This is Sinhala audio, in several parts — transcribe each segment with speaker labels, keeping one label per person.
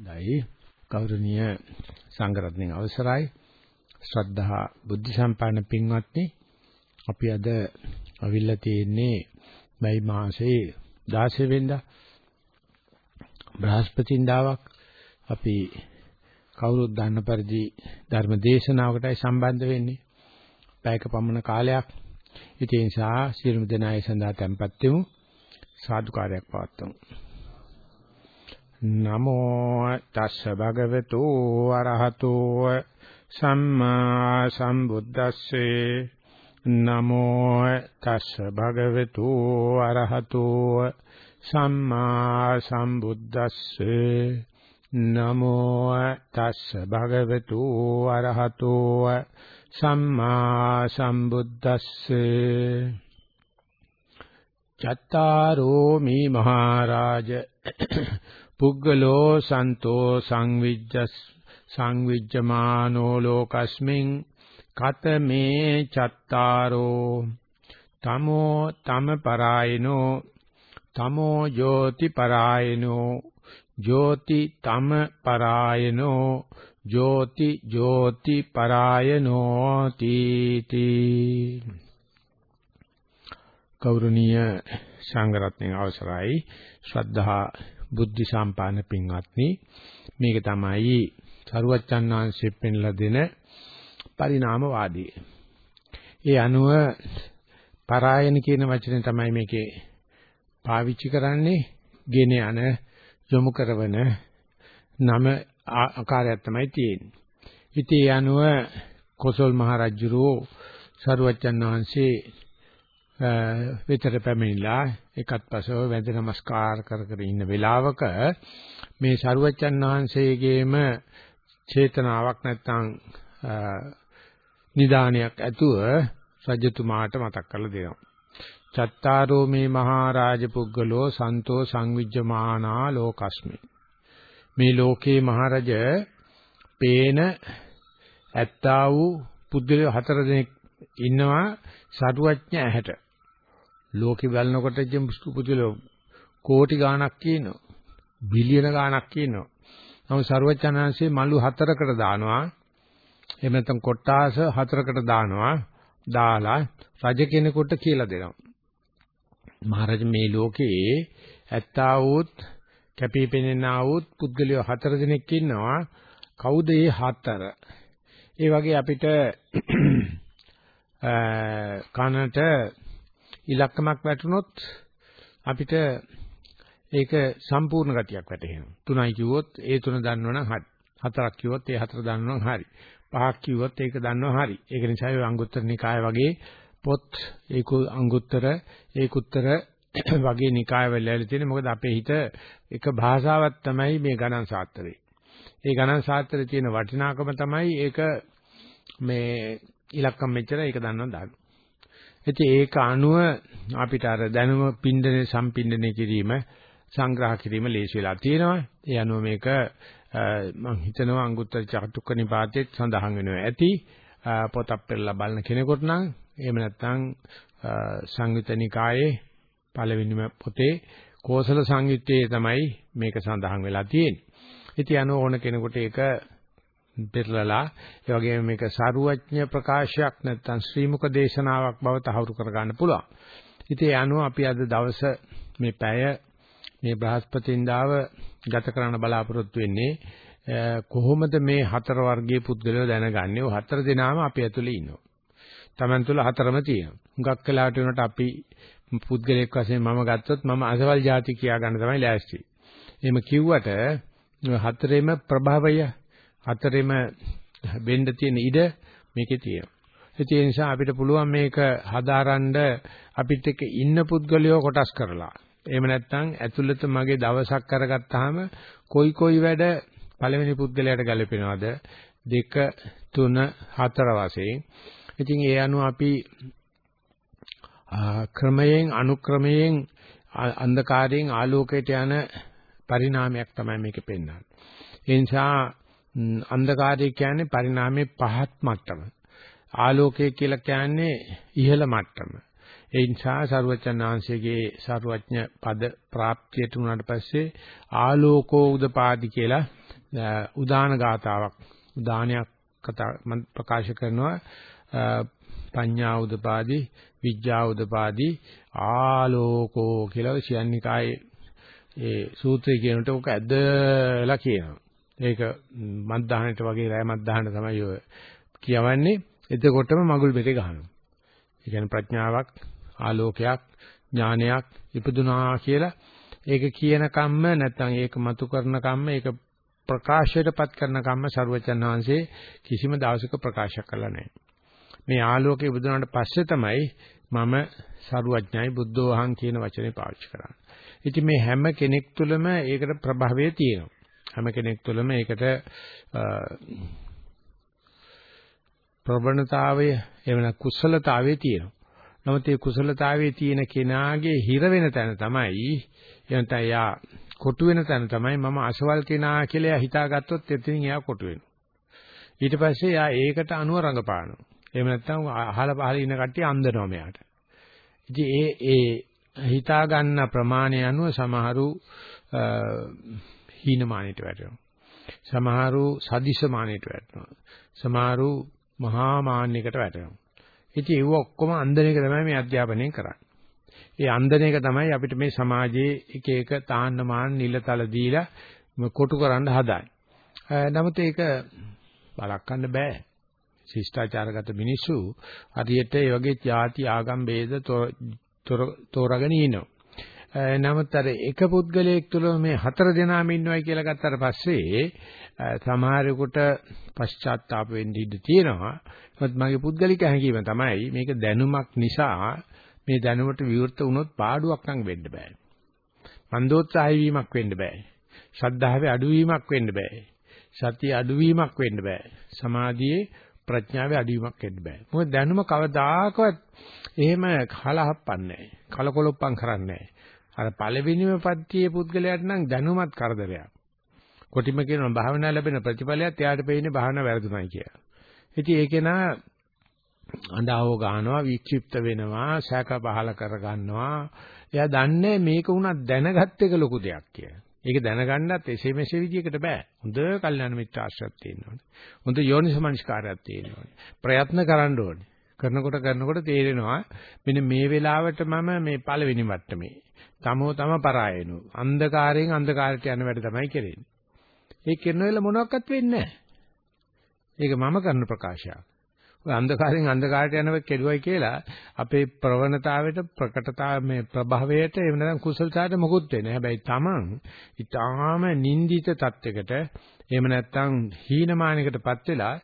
Speaker 1: දෛ ගෞරවනීය සංඝරත්නයේ අවසරයි. ශ්‍රද්ධා බුද්ධ සම්පන්න පින්වත්නි අපි අද අවිල්ලා තියෙන්නේ මේ මාසේ 16 වෙනිදා බ්‍රහස්පතින්දාවක්. අපි කවුරුත් දන්න පරිදි ධර්ම දේශනාවකටයි සම්බන්ධ වෙන්නේ. පැයක පමණ කාලයක්. ඉතින් ඒ නිසා සියලුම දෙනා ඒ සඳහා tempත් වෙමු. සාදුකාරයක් පවත්වමු. නමෝ තස්ස භගවතු අරහතෝ සම්මා සම්බුද්දස්සේ. නමෝ තස්ස භගවතු අරහතෝ සම්මා සම්බුද්දස්සේ. නමෝ තස්ස භගවතු අරහතෝ සම්මා සම්බුද්දස්සේ. චත්තාරෝ මේ මහරජ පුග්ගලෝ සන්තෝ සංවිජ්ජස් සංවිජ්ජමානෝ ලෝකස්මින් කතමේ චත්තාරෝ තමෝ තම පරායනෝ තමෝ ජෝති පරායනෝ ජෝති තම පරායනෝ ජෝති ජෝති පරායනෝ තීති. කෞරුණීය සංඝරත්නයේ අවසරයි. ශ්‍රද්ධා බුද්ධ සම්පාදන පින්වත්නි මේක තමයි සරුවච්චන් වහන්සේ පෙන්ලා දෙන පරිණාමවාදී. ඒ අනුව පරායන කියන වචනේ තමයි මේකේ පාවිච්චි කරන්නේ ගෙන යන යොමු කරවන නම ආකාරයක් තමයි තියෙන්නේ. ඉතින් ඒ අනුව කොසල් මහ රජුරෝ සරුවච්චන් වහන්සේ විතර පැමිණිලා එකත් පසව වැඳ නමස්කාර කර කර ඉන්න වෙලාවක මේ සරුවච්චන් වහන්සේගේම චේතනාවක් නැත්තම් නිදානයක් ඇතුව රජතුමාට මතක් කරලා දෙනවා. චත්තාරෝ මේ මහරජ පුද්ගලෝ සන්තෝ සංවිජ්ජමානා ලෝකස්මි. මේ ලෝකේ මහරජ පේන ඇත්තා වූ පුද්ගලයෝ හතර දෙනෙක් ඉන්නවා සරුවඥ ඇහැට. ලෝකෙ බලනකොට ජම් පුදුලෝ කෝටි ගාණක් කියනවා. බිලියන ගාණක් කියනවා. නමුත් ਸਰවචනංශේ මලු හතරකට දානවා. එහෙම නැත්නම් කොට්ටාස හතරකට දානවා. දාලා රජ කෙනෙකුට කියලා දෙනවා. මහරජ මේ ලෝකේ ඇත්තා වූත් කැපිපෙනෙනා වූත් පුද්ගලයෝ හතර දෙනෙක් ඉන්නවා. කවුද මේ හතර? ඒ වගේ අපිට කනට ඉලක්කමක් වැටුනොත් අපිට ඒක සම්පූර්ණ ගතියක් වැටහෙනවා. තුනයි කිව්වොත් ඒ තුන දන්නවනම් හරි. හතරක් කිව්වොත් ඒ හතර දන්නවනම් හරි. පහක් කිව්වොත් ඒක දන්නව හරි. ඒක නිසා ඒ අංගුත්තර නිකාය වගේ පොත් ඒක අංගුත්තර ඒකුත්තර වගේ නිකාය වල ඇවිල්ලා තියෙන මොකද අපේ හිත එක භාෂාවක් තමයි මේ ගණන් සාත්‍රේ. ඒ ගණන් සාත්‍රේ තියෙන වටිනාකම තමයි ඒක මේ ඉලක්කම් මෙච්චර ඒක දන්නව දාන්න. ඉතින් ඒක අනුව අපිට අර දැනුම පින්ඩනේ සම්පින්ඩනේ කිරීම සංග්‍රහ කිරීම ලේසි වෙලා තියෙනවා. ඒ අනුව මේක මම හිතනවා අංගුත්තර චතුක්ක නිපාතයේ සඳහන් වෙනවා ඇති. පොතක් පෙරලා බලන කෙනෙකුට නම් එහෙම නැත්නම් සංයුතනිකායේ පළවෙනිම පොතේ කෝසල සංයුත්තේ තමයි මේක සඳහන් වෙලා තියෙන්නේ. ඉතින් අනෝ ඕන කෙනෙකුට ඒක පෙරලලා ඒ වගේම මේක සාරුවඥ ප්‍රකාශයක් නැත්නම් ශ්‍රීමුක දේශනාවක් බව තහවුරු කරගන්න පුළුවන්. ඉතින් ඒ අනුව අපි අද දවස මේ පැය මේ බ්‍රහස්පතින්දාව ගත කරන්න බලාපොරොත්තු වෙන්නේ කොහොමද මේ හතර වර්ගයේ පුද්ගලයෝ දැනගන්නේ? ඔය හතර දෙනාම අපි ඇතුලේ ඉන්නවා. Taman තුල හතරම තියෙනවා. හුඟක් වෙලාවට වෙනකොට අපි පුද්ගලයෙක් වශයෙන් මම ගත්තොත් මම අසවල් ಜಾති කියා ගන්න තමයි ලෑස්ති. එහෙම කිව්වට හතරේම ප්‍රභවය හතරෙම වෙන්න තියෙන ඉඩ මේකේ තියෙනවා. ඒ නිසා අපිට පුළුවන් මේක හදාරන්න අපිත් එක්ක ඉන්න පුද්ගලයෝ කොටස් කරලා. එහෙම නැත්නම් ඇතුළත මගේ දවසක් කරගත්තාම කොයි කොයි වැඩ පළවෙනි පුද්ගලයාට ගැලපෙනවද? දෙක තුන හතර වශයෙන්. ඉතින් ඒ අනුව අපි ක්‍රමයෙන් අනුක්‍රමයෙන් අන්ධකාරයෙන් ආලෝකයට යන පරිණාමයක් තමයි මේකේ පෙන්වන්නේ. ඒ නිසා අන්ධකාරය කියන්නේ පරිණාමයේ පහත් මට්ටම. ආලෝකය කියලා කියන්නේ ඉහළ මට්ටම. ඒ නිසා සරුවචනාංශයේ සරුවඥ පද ප්‍රාප්තියට උනාට පස්සේ ආලෝකෝ උදපාදි කියලා උදාන ගාතාවක් උදානයක් කතා මම ප්‍රකාශ කරනවා පඤ්ඤා උදපාදි විඥා උදපාදි ආලෝකෝ කියලා ශයන්නිකායේ ඒ සූත්‍රය කියනට ඔක ඇදලා කියනවා. ඒක මත්දහනට වගේ රෑ මත්දහන තමයි ඔය කියවන්නේ. එතකොටම මගුල් බෙරේ ගහනවා. ඒ කියන්නේ ප්‍රඥාවක්, ආලෝකයක්, ඥානයක් ඉපදුනා කියලා ඒක කියන කම්ම නැත්නම් ඒක මතු කරන කම්ම ඒක ප්‍රකාශයටපත් කරන කම්ම සරුවචන් වහන්සේ කිසිම දවසක ප්‍රකාශ කළා නැහැ. මේ ආලෝකය ඉපදුනාට පස්සේ තමයි මම සරුවඥයි බුද්ධෝහං කියන වචනේ පාවිච්චි කරන්නේ. ඉතින් මේ හැම කෙනෙක් තුළම ඒකට ප්‍රභවය තියෙනවා. හැම කෙනෙක් තුළම ඒකට ප්‍රවණතාවය එවන කුසලතාවය තියෙනවා. නමුත් මේ කුසලතාවයේ තියෙන කෙනාගේ හිර වෙන තැන තමයි එනත යා කොටු වෙන තැන තමයි මම අසවල් කෙනා කියලා හිතාගත්තොත් එතනින් එයා කොටු වෙනවා. ඊට පස්සේ යා ඒකට අනුව රඟපානවා. එහෙම නැත්නම් අහල පහල ඉන්න කට්ටිය අන්දනවා මෙයාට. ඉතින් ඒ ඒ හිතා ගන්න ප්‍රමාණය අනුව සමහරු හීනමානයට වැටෙනවා. සමහරු සදිශමානයට වැටෙනවා. සමහරු මහා මාන්නයකට වැටෙනවා. ඉතින් ඒව ඔක්කොම අන්දන එක තමයි මේ අධ්‍යාපනයෙන් කරන්නේ. ඒ අන්දන එක තමයි අපිට මේ සමාජයේ එක එක තාන්න මාන නිලතල දීලා කොටු කරන්න හදාන්නේ. නමුත් ඒක බලක්වන්න බෑ. ශිෂ්ටාචාරගත මිනිස්සු හරියට ඒ වගේ ಜಾති ආගම් ભેද තෝරාගෙන ඉනවා. නමුත් අර එක පුද්ගලයෙක් තුළ මේ හතර දෙනාම ඉන්නවයි කියලා ගත්තාට පස්සේ සමහරෙකුට පශ්චාත්තාප වෙන්න ඉඩ තියෙනවා. නමුත් මගේ පුද්ගලික හැඟීම තමයි මේක දැනුමක් නිසා මේ දැනුමට විවෘත වුණොත් පාඩුවක් නම් වෙන්න බෑ. මන්දෝත්සාහය වීමක් වෙන්න බෑ. ශ්‍රද්ධාවේ අඩුවීමක් වෙන්න බෑ. සතිය අඩුවීමක් වෙන්න බෑ. සමාධියේ ප්‍රඥාවේ අඩුවීමක් වෙන්න බෑ. මොකද දැනුම කවදාකවත් එහෙම කලහප්පන්නේ නැහැ. කලකොලොප්පම් කරන්නේ නැහැ. අර පළවෙනිම පත්තියේ පුද්ගලයාට නම් දැනුමත් කරදරයක්. කොටිම කියනවා භාවනා ලැබෙන ප්‍රතිඵලයත් එයාට පේන්නේ භාවනා වැරදුනයි කියලා. ඉතින් ඒකේ නා අඬාවෝ ගන්නවා වික්ෂිප්ත වෙනවා සැක පහල කර ගන්නවා. එයා දන්නේ මේක උනත් දැනගත් එක ලොකු දෙයක් කියලා. ඒක දැනගන්නත් එසේ මෙසේ විදිහකට බෑ. හොඳ කල්යනා මිත්‍ර ආශ්‍රයක් තියෙන්න ඕනේ. හොඳ යෝනිසමනස්කාරයක් තියෙන්න ඕනේ. ප්‍රයත්න කරන්න ඕනේ. කරනකොට කරනකොට තේරෙනවා මෙන්න මේ වෙලාවට මම මේ පළවෙනි මට්ටමේ. තමෝ තම පරායනු. අන්ධකාරයෙන් අන්ධකාරයට යන වැඩ තමයි කරන්නේ. ඒ කරන වෙලාව මොනවත් වෙන්නේ නැහැ. ඒක මම කරන ප්‍රකාශයක්. ඔය අන්ධකාරයෙන් අන්ධකාරයට යනව කෙරුවයි කියලා අපේ ප්‍රවණතාවයට ප්‍රකටතාව මේ ප්‍රභවයට එහෙම නැත්නම් කුසලතාවට මොකුත් වෙන්නේ. හැබැයි Taman ඊටාම නින්දිත තත්යකට එහෙම නැත්නම් හීනමානයකටපත් වෙලා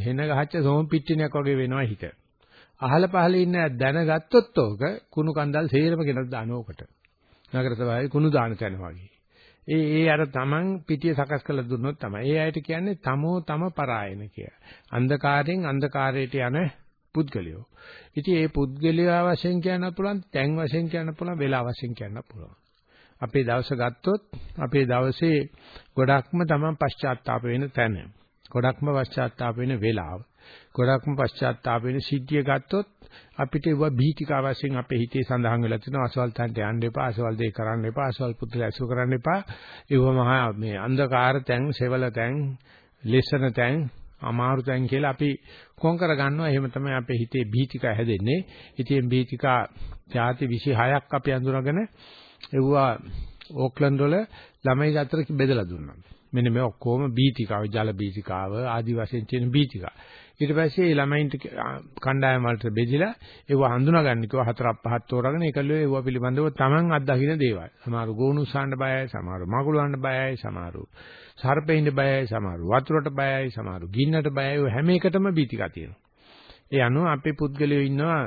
Speaker 1: හෙන ගහච්ච සෝම් පිටිනයක් වගේ වෙනවා හිත. අහල පහල ඉන්න දැනගත්තොත් ඕක කුණු කන්දල් සේරම ගෙනත් දානෝකට. නගර සභාවේ කුණු දාන තැන වගේ. ඒ ඒ අර තමන් පිටිය සකස් කරලා දුන්නොත් තමයි. ඒ අයට කියන්නේ තමෝ තම පරායන කිය. අන්ධකාරයෙන් අන්ධකාරයට යන පුද්ගලයෝ. ඉතින් ඒ පුද්ගලයා වශයෙන් කියන්න පුළුවන්, තැන් වශයෙන් කියන්න පුළුවන්, වේලා වශයෙන් කියන්න පුළුවන්. අපේ දවස ගත්තොත් අපේ දවසේ ගොඩක්ම තමන් පශ්චාත්තාප වෙන තැන. ගොඩක්ම පශ්චාත්තාප වෙන වෙලාව. ගොඩක්ම පශ්චාත්තාප වෙන සිද්ධිය ගත්තොත් අපිට ඒවා බීතිකා වශයෙන් අපේ හිතේ සඳහන් වෙලා තියෙනවා අසවල් තැනට යන්න එපා අසවල් දෙයක් කරන්න එපා අසවල් පුදුල ඇසුර කරන්න එපා. ඒව මහා මේ අන්ධකාර තැන් සෙවල තැන් ලෙසන තැන් අමාරු තැන් කියලා අපි කොන් කර ගන්නවා. එහෙම තමයි අපේ හිතේ බීතිකා හැදෙන්නේ. ඉතින් බීතිකා ಜಾති 26ක් අපි අඳුරගෙන ඒවා ඕක්ලන්ඩ් වල ළමයි අතර බෙදලා දුන්නා. මෙන්න මේ ඔක්කොම බීතිකාව ජල බීතිකාව ආදි වශයෙන් තියෙන බීතිකා ඊට පස්සේ ළමයින්ට කණ්ඩායම් වලට බෙදිලා ඒව හඳුනාගන්න කිව්වා හතරක් පහක් තෝරාගෙන ඒකල්ලෝ ඒව පිළිබඳව Taman අත්දකින්න දේවල්. සමහරු ගෝනුස්සාන්න බයයි, සමහරු මගුලවන්න බයයි, සමහරු සර්පෙින්න බයයි, සමහරු වතුරට බයයි, සමහරු ගින්නට බයයි. ඔය හැම එකටම බීතිකා තියෙනවා. ඒ අනුව අපේ පුද්ගලයෝ ඉන්නවා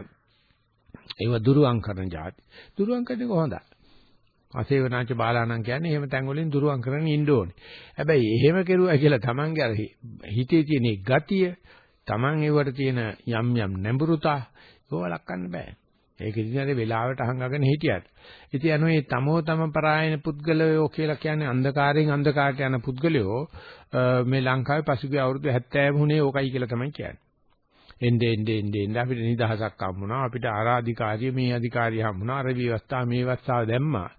Speaker 1: ඒව දුරුවන් කරන જાති. දුරුවන් කරන්නේ කොහොමද? අසේවනාච බාලාණන් කියන්නේ එහෙම තැන් වලින් දුරුවන් කරගෙන ඉන්න ඕනේ. හැබැයි එහෙම කෙරුවා කියලා Tamange අර හිතේ තියෙන ගතිය Taman ඒවට තියෙන යම් යම් නැඹුරුතා ඒව ලක්කන්න බෑ. ඒක ඉතින් වෙලාවට අහංගගෙන හිටියට. ඉතින් අනෝ මේ තමෝ තම පරායන පුද්ගලයෝ කියලා කියන්නේ අන්ධකාරයෙන් අන්ධකාරයට යන පුද්ගලයෝ මේ ලංකාවේ පසුගිය අවුරුදු 70 වුණේ ඕකයි කියලා තමයි කියන්නේ. එnde ende ende ende අපිට නිදහසක් හම්බුණා අපිට ආරාධිකාරිය මේ අධිකාරිය හම්බුණා අර විවස්ථා මේ වස්තාව දැම්මා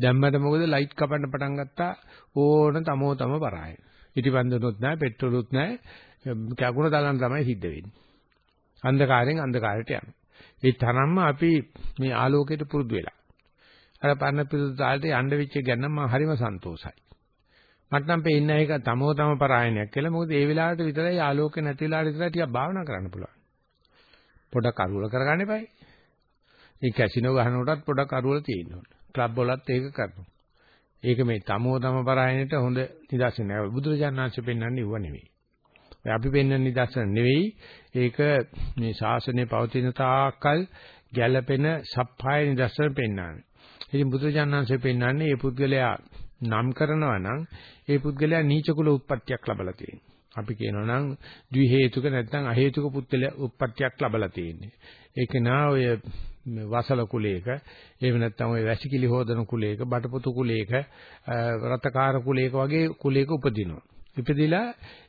Speaker 1: දැම්මට මොකද ලයිට් කපන්න පටන් ගත්තා ඕන තමෝ තම පරායන ඉටිපන්දනොත් නැහැ, පෙට්‍රෝලුත් නැහැ. කැකුණ දාගන්න තමයි සිද්ධ වෙන්නේ. අන්ධකාරයෙන් අන්ධකාරයට යනවා. ඒ තරම්ම අපි මේ ආලෝකයට පුරුදු වෙලා. අර පරණ පිළිතුරු තාලට යන්න වෙච්ච ගැන මම හරිම සන්තෝසයි. මට නම් පේන්නේ ඒක තමෝ තම පරායනයක් කියලා. මොකද ඒ වෙලාවට විතරයි ආලෝකේ නැති වෙලාවට විතරයි ටිකක් භාවනා කරන්න පුළුවන්. පොඩක් අරුවල කරගන්න එපායි. මේ කැසිනෝ ගහනකොටත් පොඩක් අරුවල තියෙන්න ඕන. ක්ලබ් වලත් ඒක කරනවා. ඒක මේ තමෝ තම පරායනයට හොඳ නිදර්ශනයක්. බුදුරජාණන් වහන්සේ පෙන්වන්නේ ඌව නෙවෙයි. අපි පෙන්වන නිදර්ශන නෙවෙයි. ඒක මේ ශාසනය පවතින තාක්කල් ගැළපෙන සප්පාය නිදර්ශන පෙන්වන්නේ. ඉතින් බුදුරජාණන් වහන්සේ පෙන්වන්නේ මේ පුද්ගලයා නම් කරනවා නම් ඒ පුද්ගලයා නීච කුල උත්පත්තියක් ලබලා තියෙනවා. අපි කියනවා නම් ද්වි හේතුක නැත්නම් අ හේතුක පුද්ගල උත්පත්තියක් ලබලා තියෙන්නේ. ඒක නා ඔය වසල කුලයක එහෙම නැත්නම් ඔය වැසිකිලි හොදන කුලයක බටපොතු කුලයක රතකාර කුලයක වගේ කුලයක උපදිනවා. ඉපදිලා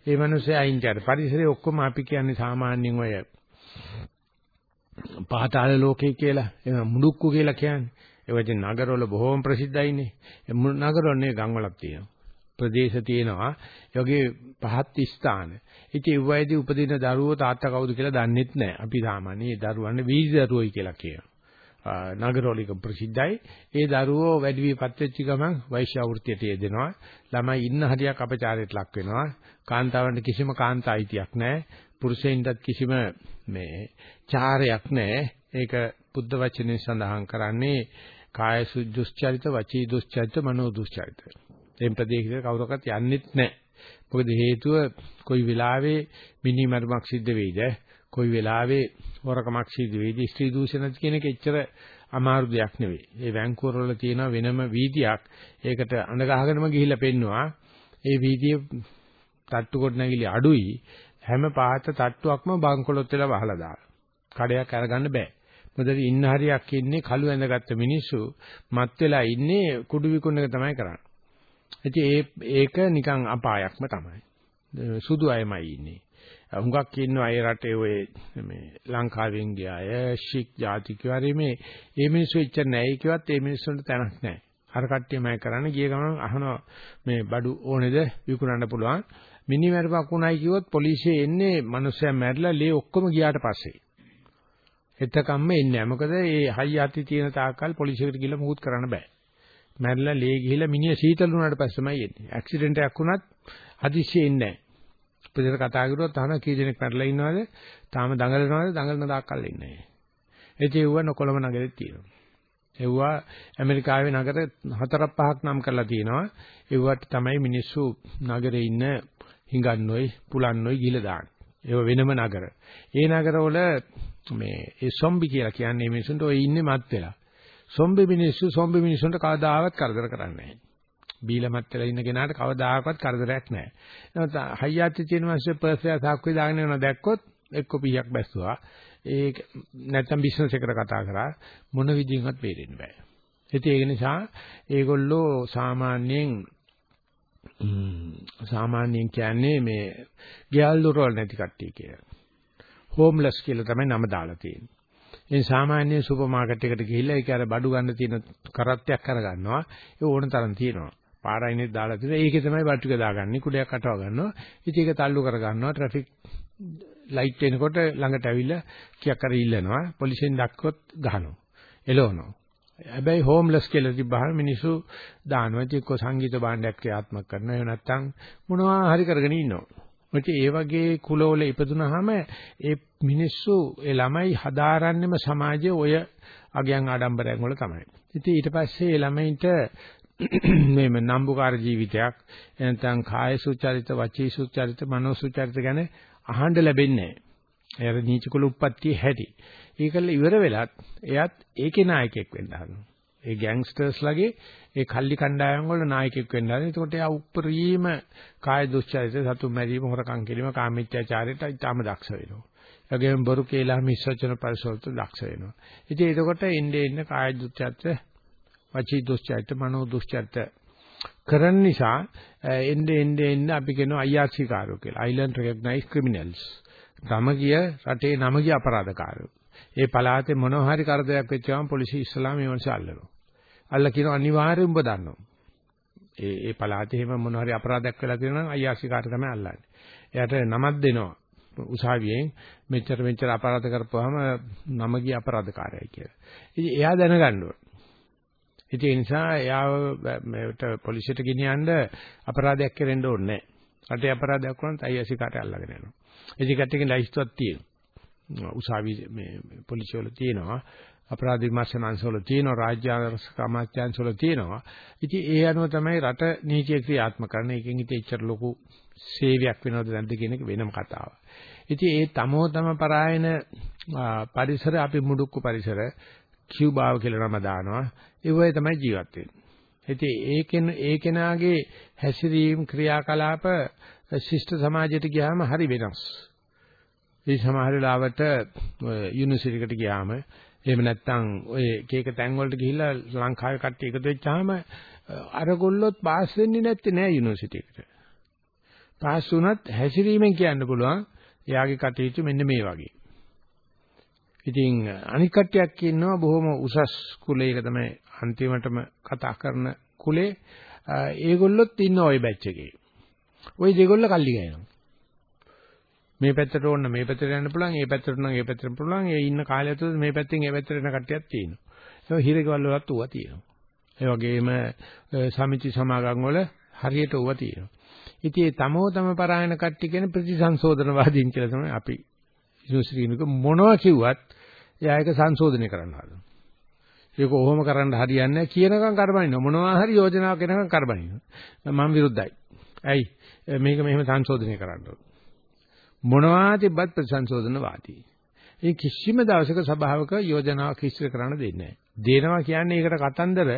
Speaker 1: ඒ මිනිස්සේ අයින් කරලා පරිසරයේ ඔක්කොම අපි කියන්නේ සාමාන්‍යයෙන් ඔය පහතාල ලෝකේ කියලා එහෙම මුඩුක්කු කියලා කියන්නේ. ඒ වගේ නගරවල බොහෝම ප්‍රසිද්ධයිනේ. නගරවල නේ ගම්වලක් තියෙනවා. ප්‍රදේශ තියෙනවා. ඒ වගේ පහත් ස්ථාන. ඉතින් ඒ වයිදී උපදින දරුවෝ තාත්තා කවුද කියලා දන්නෙත් නැහැ. අපි සාමාන්‍ය ඒ දරුවන්ගේ වීදි දරුවෝයි කියලා කියනවා. නගරවලික ප්‍රසිද්ධයි. ඒ දරුවෝ වැඩි විපත් වෙච්ච ගමන් වෛශ්‍ය වෘත්තියට යෙදෙනවා. ළමයි ඉන්න හරියක් අපචාරයට ලක් වෙනවා. කාන්තාවන්ට කිසිම කාන්තා අයිතියක් නැහැ. පුරුෂයින්ටත් කිසිම මේ චාරයක් නැහැ. ඒක බුද්ධ වචනේ සඳහන් කරන්නේ කාය දුස්චරිත, වචී දුස්චරිත, මනෝ දුස්චරිත. එම් ප්‍රදේශයක කවුරක්වත් යන්නෙත් නැහැ. මොකද හේතුව කොයි වෙලාවෙ මිනිමරුමක් සිද්ධ වෙයිද? කොයි වෙලාවෙ හොරකමක් සිද්ධ වෙයිද? ස්ත්‍රී දූෂණ කියන එක එච්චර අමාරු දෙයක් නෙවෙයි. ඒ වැංකුවර වල තියෙන වෙනම වීදියක්. ඒකට අඳ ගහගෙනම ගිහිල්ලා පෙන්නවා. ඒ වීදියේ තට්ටු කොට නැගිලි අඩුයි. හැම පාත තට්ටුවක්ම බංකොලොත් වෙලා වහලා දානවා. කඩයක් අරගන්න බෑ. මොකද ඉන්න හරියක් ඉන්නේ කළු ඇඳගත්ත මිනිස්සු මත් වෙලා ඉන්නේ කුඩු විකුණන එක තමයි කරන්නේ. ඉතින් ඒ ඒක නිකන් අපායක්ම තමයි. සුදු අයමයි ඉන්නේ. හුඟක් ඉන්නවා ඒ රටේ ඔය මේ ලංකාවෙන් ගියාය ශික් ජාතිකයෝ හරි මේ මේ මිනිස්සු එච්චර නැහැ කිව්වත් මේ මිනිස්සුන්ට තැනක් නැහැ. අර කට්ටියමයි කරන්නේ ගිය ගමන් අහනවා මේ බඩු ඕනේද විකුණන්න පුළුවන්. මිනිමරුවක් උණයි කිව්වොත් පොලිසිය එන්නේ මිනිස්සයා මැරිලා ලේ ඔක්කොම ගියාට පස්සේ. එතකම්ම එන්නේ නැහැ. මොකද මේ හයි යති තියෙන තාක්කල් පොලිසියට ගිහලා මුකුත් කරන්න බෑ. මැරිලා ලේ ගිහිලා මිනිහ සීතල වුණාට පස්සෙමයි එන්නේ. ඇක්සිඩන්ට් එකක් වුණත් හදිස්සියෙ එන්නේ නැහැ. අපිට කතා කරුවොත් අහන කී දෙනෙක් මැරලා ඉන්නවද? තාම දඟලනවද? දඟලන දාකල් ඉන්නේ නැහැ. ඒ කිව්ව නොකොළම නගරෙත් තියෙනවා. එව්වා ඇමරිකාවේ නගර හතරක් පහක් නම් කරලා තියෙනවා. එව්වට තමයි මිනිස්සු නගරේ ඉන්න හිඟන්නොයි පුලන්නොයි ගිහලා දාන්නේ. ඒව වෙනම නගර. ඒ නගරවල මේ ඒ සොම්බි කියලා කියන්නේ මිනිසුන්ට ඔය ඉන්නේ මත් වෙලා. සොම්බි මිනිස්සු සොම්බි මිනිසුන්ට කවදාවත් කරදර කරන්නේ නැහැ. බීලමත් වෙලා ඉන්න කෙනාට කවදාකවත් කරදරයක් නැහැ. නමුත් හයියාති තියෙන මිනිස්සු පර්ස් එක සාක්කුවේ දාගෙන යනවා දැක්කොත් එක්ක පීයක් බැස්සුවා. ඒ නැත්තම් බිස්නස් එකට කතා කරා මොන විදිහින්වත් බේරෙන්න බෑ. ඉතින් ඒක නිසා ඒගොල්ලෝ සාමාන්‍යයෙන් සාමාන්‍යයෙන් කියන්නේ මේ ගෙවල් දොරවල් නැති කට්ටිය කියලා. හෝම්ලස් කියලා තමයි නම දාලා තියෙන්නේ. ඉතින් සාමාන්‍ය සුපර් මාකට් එකට ගිහිල්ලා ඒක අර බඩු ගන්න තියෙන කරත්තයක් අරගන්නවා. ඒ ඕන තරම් තියෙනවා. පාරයිනේ දාලා තියෙනවා. ඒකේ තමයි බඩු ටික දාගන්නේ. කුඩයක් අටව ගන්නවා. ඉතින් ඒක තල්ලු කර ගන්නවා. ට්‍රැෆික් ලයිට් එනකොට ළඟට ඇවිල්ලා කියක් කර ඉල්ලනවා. පොලිසියෙන් දැක්කොත් ගහනවා. එලවනවා. හැබැයි හෝම්ලස් කියලා තිබ්බහම මිනිස්සු දානවා. ඒක සංගීත භාණ්ඩයක් ක්‍රියාත්මක කරනවා. එහෙම නැත්නම් මොනවා හරි කරගෙන ඉන්නවා. මොකද ඒ වගේ කුලවල ඉපදුනහම ඒ මිනිස්සු ඒ ළමයි හදාරන්නෙම සමාජයේ ඔය අගයන් ආඩම්බරයන් වල තමයි. ඉතින් ඊට පස්සේ ඒ ළමයින්ට මේ නම්බුකාර ජීවිතයක් එනතන් කාය සුචරිත වචී සුචරිත මනෝ සුචරිත ගැන අහන්න ලැබෙන්නේ නැහැ. එයාට නීච කුල උප්පත්තිය හැටි. ඒකල ඉවර වෙලත් එයත් ඒකේ නායකයෙක් වෙන්න හදනවා. ඒ ගෑන්ග්ස්ටර්ස්ලාගේ ඒ කල්ලි කණ්ඩායම් වල නායකයෙක් වෙන්න හදන. එතකොට එයා උප්පරීම කාය දුස්චරිත, සතුම් මැරීම, හොරකම් කිරීම, කාමීත්‍යාචාරයට ඊටම දක්ෂ වෙනවා. ඒ වගේම බොරු කේලා මිස්සචන පරිසවලට දක්ෂ වෙනවා. ඉතින් එතකොට එන්නේ එන්නේ කාය දුස්චරිත, වචී දුස්චරිත, මනෝ දුස්චරිත කරන නිසා එන්නේ එන්නේ එන්නේ අපි කියනවා IRC කාරෝ කියලා. Island Recognized Criminals. ගම ගිය රටේ නම ගිය අපරාධකාරයෝ. ඒ පළාතේ මොනවා හරි කරදරයක් වෙච්චාම පොලිසිය ඉස්සලාම මේ මිනිස්සු අල්ලනවා. අල්ල කියන අනිවාර්යෙන් ඔබ දන්නවා. ඒ ඒ පළාතේ එහෙම මොන හරි අපරාධයක් වෙලා තියෙනවා නම් අයියාසිකාට තමයි අල්ලන්නේ. එයාට නමක් දෙනවා. උසාවියෙන් මෙච්චර මෙච්චර අපරාධ කරපුවාම නම ගිය අපරාධකාරයයි කියලා. ඉතින් එයා දැනගන්න ඕන. ඉතින් ඒ නිසා එයාව මේකට පොලිසියට ගෙනියන්න අපරාධයක් කරෙන්න ඕනේ නැහැ. රටේ අපරාධයක් වුණත් අයියාසිකාට අල්ලගෙන යනවා. ඉතින් කට්ටියකින් ලයිස්තුවක් තියෙනවා. උසාවි මේ පොලිසිය වල තියෙනවා. අපරාධ විමර්ශන අංශවල තියෙනවා රාජ්‍ය ආරක්ෂක අමාත්‍යාංශවල තියෙනවා. ඉතින් ඒ අනුව තමයි රට නීතිය ක්‍රියාත්මක කරන්නේ. ඒකෙන් ඉතින් එච්චර ලොකු සේවයක් වෙනවද නැද්ද කියන එක වෙනම කතාවක්. ඉතින් ඒ තමෝ තම පරායන පරිසර අපි මුඩුක්කු පරිසර කියුබාව කියලා නම දානවා. ඒ වගේ තමයි ජීවත් වෙන්නේ. ඉතින් ඒකෙන් ඒ කෙනාගේ හැසිරීම් ක්‍රියාකලාප ශිෂ්ට සමාජයට ගියාම හරි වෙනස්. ඒ සමහර වෙලාවට යුනිවර්සිටි එකට ගියාම එහෙම නැත්නම් ඔය එක එක තැන් වලට ගිහිල්ලා ලංකාවේ කට්ටිය එකතු වෙච්චාම අරගොල්ලොත් පාස් වෙන්නේ නැත්තේ නෑ යුනිවර්සිටි එකට. පාස් වුණත් හැසිරීමෙන් කියන්න පුළුවන් එයාගේ කටයුතු මෙන්න මේ වගේ. ඉතින් අනික් කට්ටියක් ඉන්නවා බොහොම උසස් කුලයක තමයි අන්තිමටම කතා කරන කුලේ ඒගොල්ලොත් ඉන්න ওই බැච් එකේ. ওই දෙගොල්ල කල්ලි ගෑනවා. මේ පැත්තට ඕන මේ පැත්තට යන්න පුළුවන්, ඒ පැත්තට නම් ඒ පැත්තට පුළුවන්. ඒ ඉන්න කාලය ඇතුළත මේ පැත්තෙන් ඒ පැත්තට යන කට්ටියක් තියෙනවා. ඒක හිරේකවල වලත් ඌවා තියෙනවා. ඒ වගේම සමිති සමාගම් වල හරියට ඌවා තියෙනවා. ඉතින් ඒ තමෝ තම පරායන කට්ටිය කියන ප්‍රතිසංශෝධනවාදීන් කියලා තමයි අපි යුනිවර්සිටියක මොනවා කිව්වත් එයා ඒක සංශෝධනය කරන්න හදනවා. ඒක ඔහොම කරන්න හරියන්නේ නැහැ කියනකම් කරබනිනවා. මොනවා හරි යෝජනාවක් එනකම් කරබනිනවා. මම විරුද්ධයි. ඇයි මේක මෙහෙම සංශෝධනය කරන්න ඕන. මොනවා තිබ්බත් ප්‍රතිසංශෝධනවාදී. ඒ කිසිම දවසක සභාවක යෝජනාවක් ඉස්තර කරන්න දෙන්නේ නැහැ. දෙනවා කියන්නේ ඒකට කතන්දර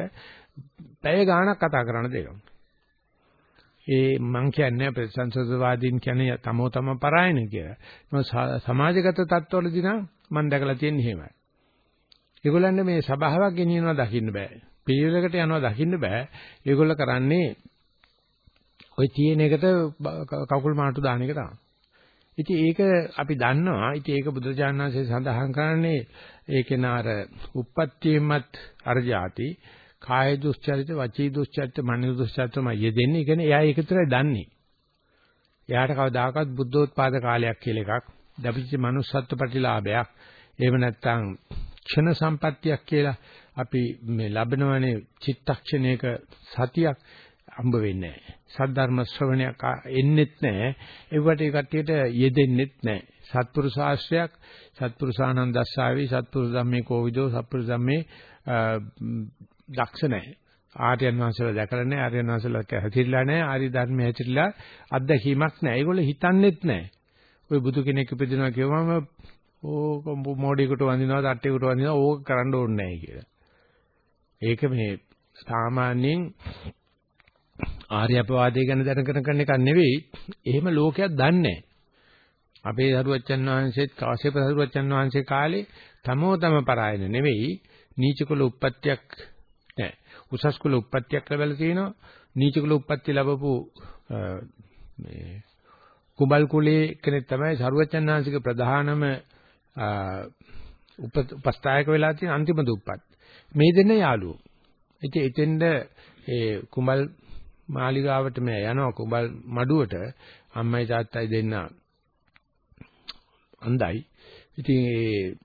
Speaker 1: පැය ගාණක් කතා කරන්න දෙනවා. ඒ මං කියන්නේ ප්‍රතිසංශෝධනවාදීන් කියන්නේ තමෝ තම පරායන කියලා. සමාජගත තත්ත්වවලදී නම් මම දැකලා තියෙන්නේ එහෙමයි. ඒගොල්ලන්ට මේ සභාවක් ගෙනියනවා දකින්න බෑ. පිළිවෙලකට යනවා දකින්න බෑ. ඒගොල්ල කරන්නේ ওই තියෙන එකට කකුල් මාට්ටු දාන එක තමයි. ඉතින් ඒක අපි දන්නවා. ඉතින් ඒක බුදුරජාණන්සේ සඳහන් කරන්නේ ඒකේ නාර උප්පත්තියෙමත් අර જાති කාය දුස්චරිත වචී දුස්චරිත මනෝ දුස්චරිතම යෙදෙන්නේ. ඒ කියන්නේ එයා ඒක විතරයි දන්නේ. එයාට කවදාකවත් බුද්ධෝත්පාද කාලයක් කියලා එකක්, දපිච්ච manussත්ව ප්‍රතිලාභයක්, එහෙම නැත්නම් ක්ෂණ සම්පත්තියක් කියලා අපි මේ ලැබෙනවනේ චිත්තක්ෂණයක සතියක් හම්බ වෙන්නේ නැහැ. සද්ධර්ම ශ්‍රවණයක් එන්නෙත් නැහැ. ඒවට ඒ කට්ටියට යෙදෙන්නෙත් නැහැ. සත්පුරුෂ ශාස්ත්‍රයක් සත්පුරුෂානන්දස්සාවි සත්පුරුෂ ධම්මේ කෝවිදෝ සත්පුරුෂ ධම්මේ දක්ෂ නැහැ. ආර්යයන් වහන්සේලා දැකලා නැහැ. ආර්යයන් වහන්සේලා හැතිරිලා නැහැ. ආර්ය ධර්මයේ හැතිරිලා අත්දැකීමක් නැහැ. ඒගොල්ලෝ හිතන්නෙත් නැහැ. ওই බුදු කෙනෙක් ඉපදිනවා කියවම ඕක මොඩේකට වඳිනවා, තට්ටේකට වඳිනවා ඕක කරන්න ඕනේ නැහැ කියලා. ඒක මේ සාමාන්‍යයෙන් ආර්ය අපවාදය ගැන දැනගෙන කරන එකක් නෙවෙයි. එහෙම ලෝකයක් දන්නේ අපේ දරුවච්චන් වහන්සේත් කාශ්‍යප දරුවච්චන් වහන්සේ කාලේ තමෝ තම පරායන නෙවෙයි නීච කුල උප්පත්තියක් නෑ. උසස් කුල උප්පත්තියක් ලැබලා තිනවා. නීච කුල උප්පත්ති ලැබපු මේ කුඹල් කුලේ කෙනෙක් තමයි සරුවච්චන් වහන්සේගේ ප්‍රධානම උපස්ථායක වෙලා තියෙන අන්තිම දුප්පත්. මේ දෙන්න යාළුවෝ. ඉතින් එතෙන්ද ඒ කුඹල් මාලිගාවට මේ යනවා කුඹල් මඩුවට අම්මයි තාත්තයි දෙන්න අන්දයි. ඉතින් ඒ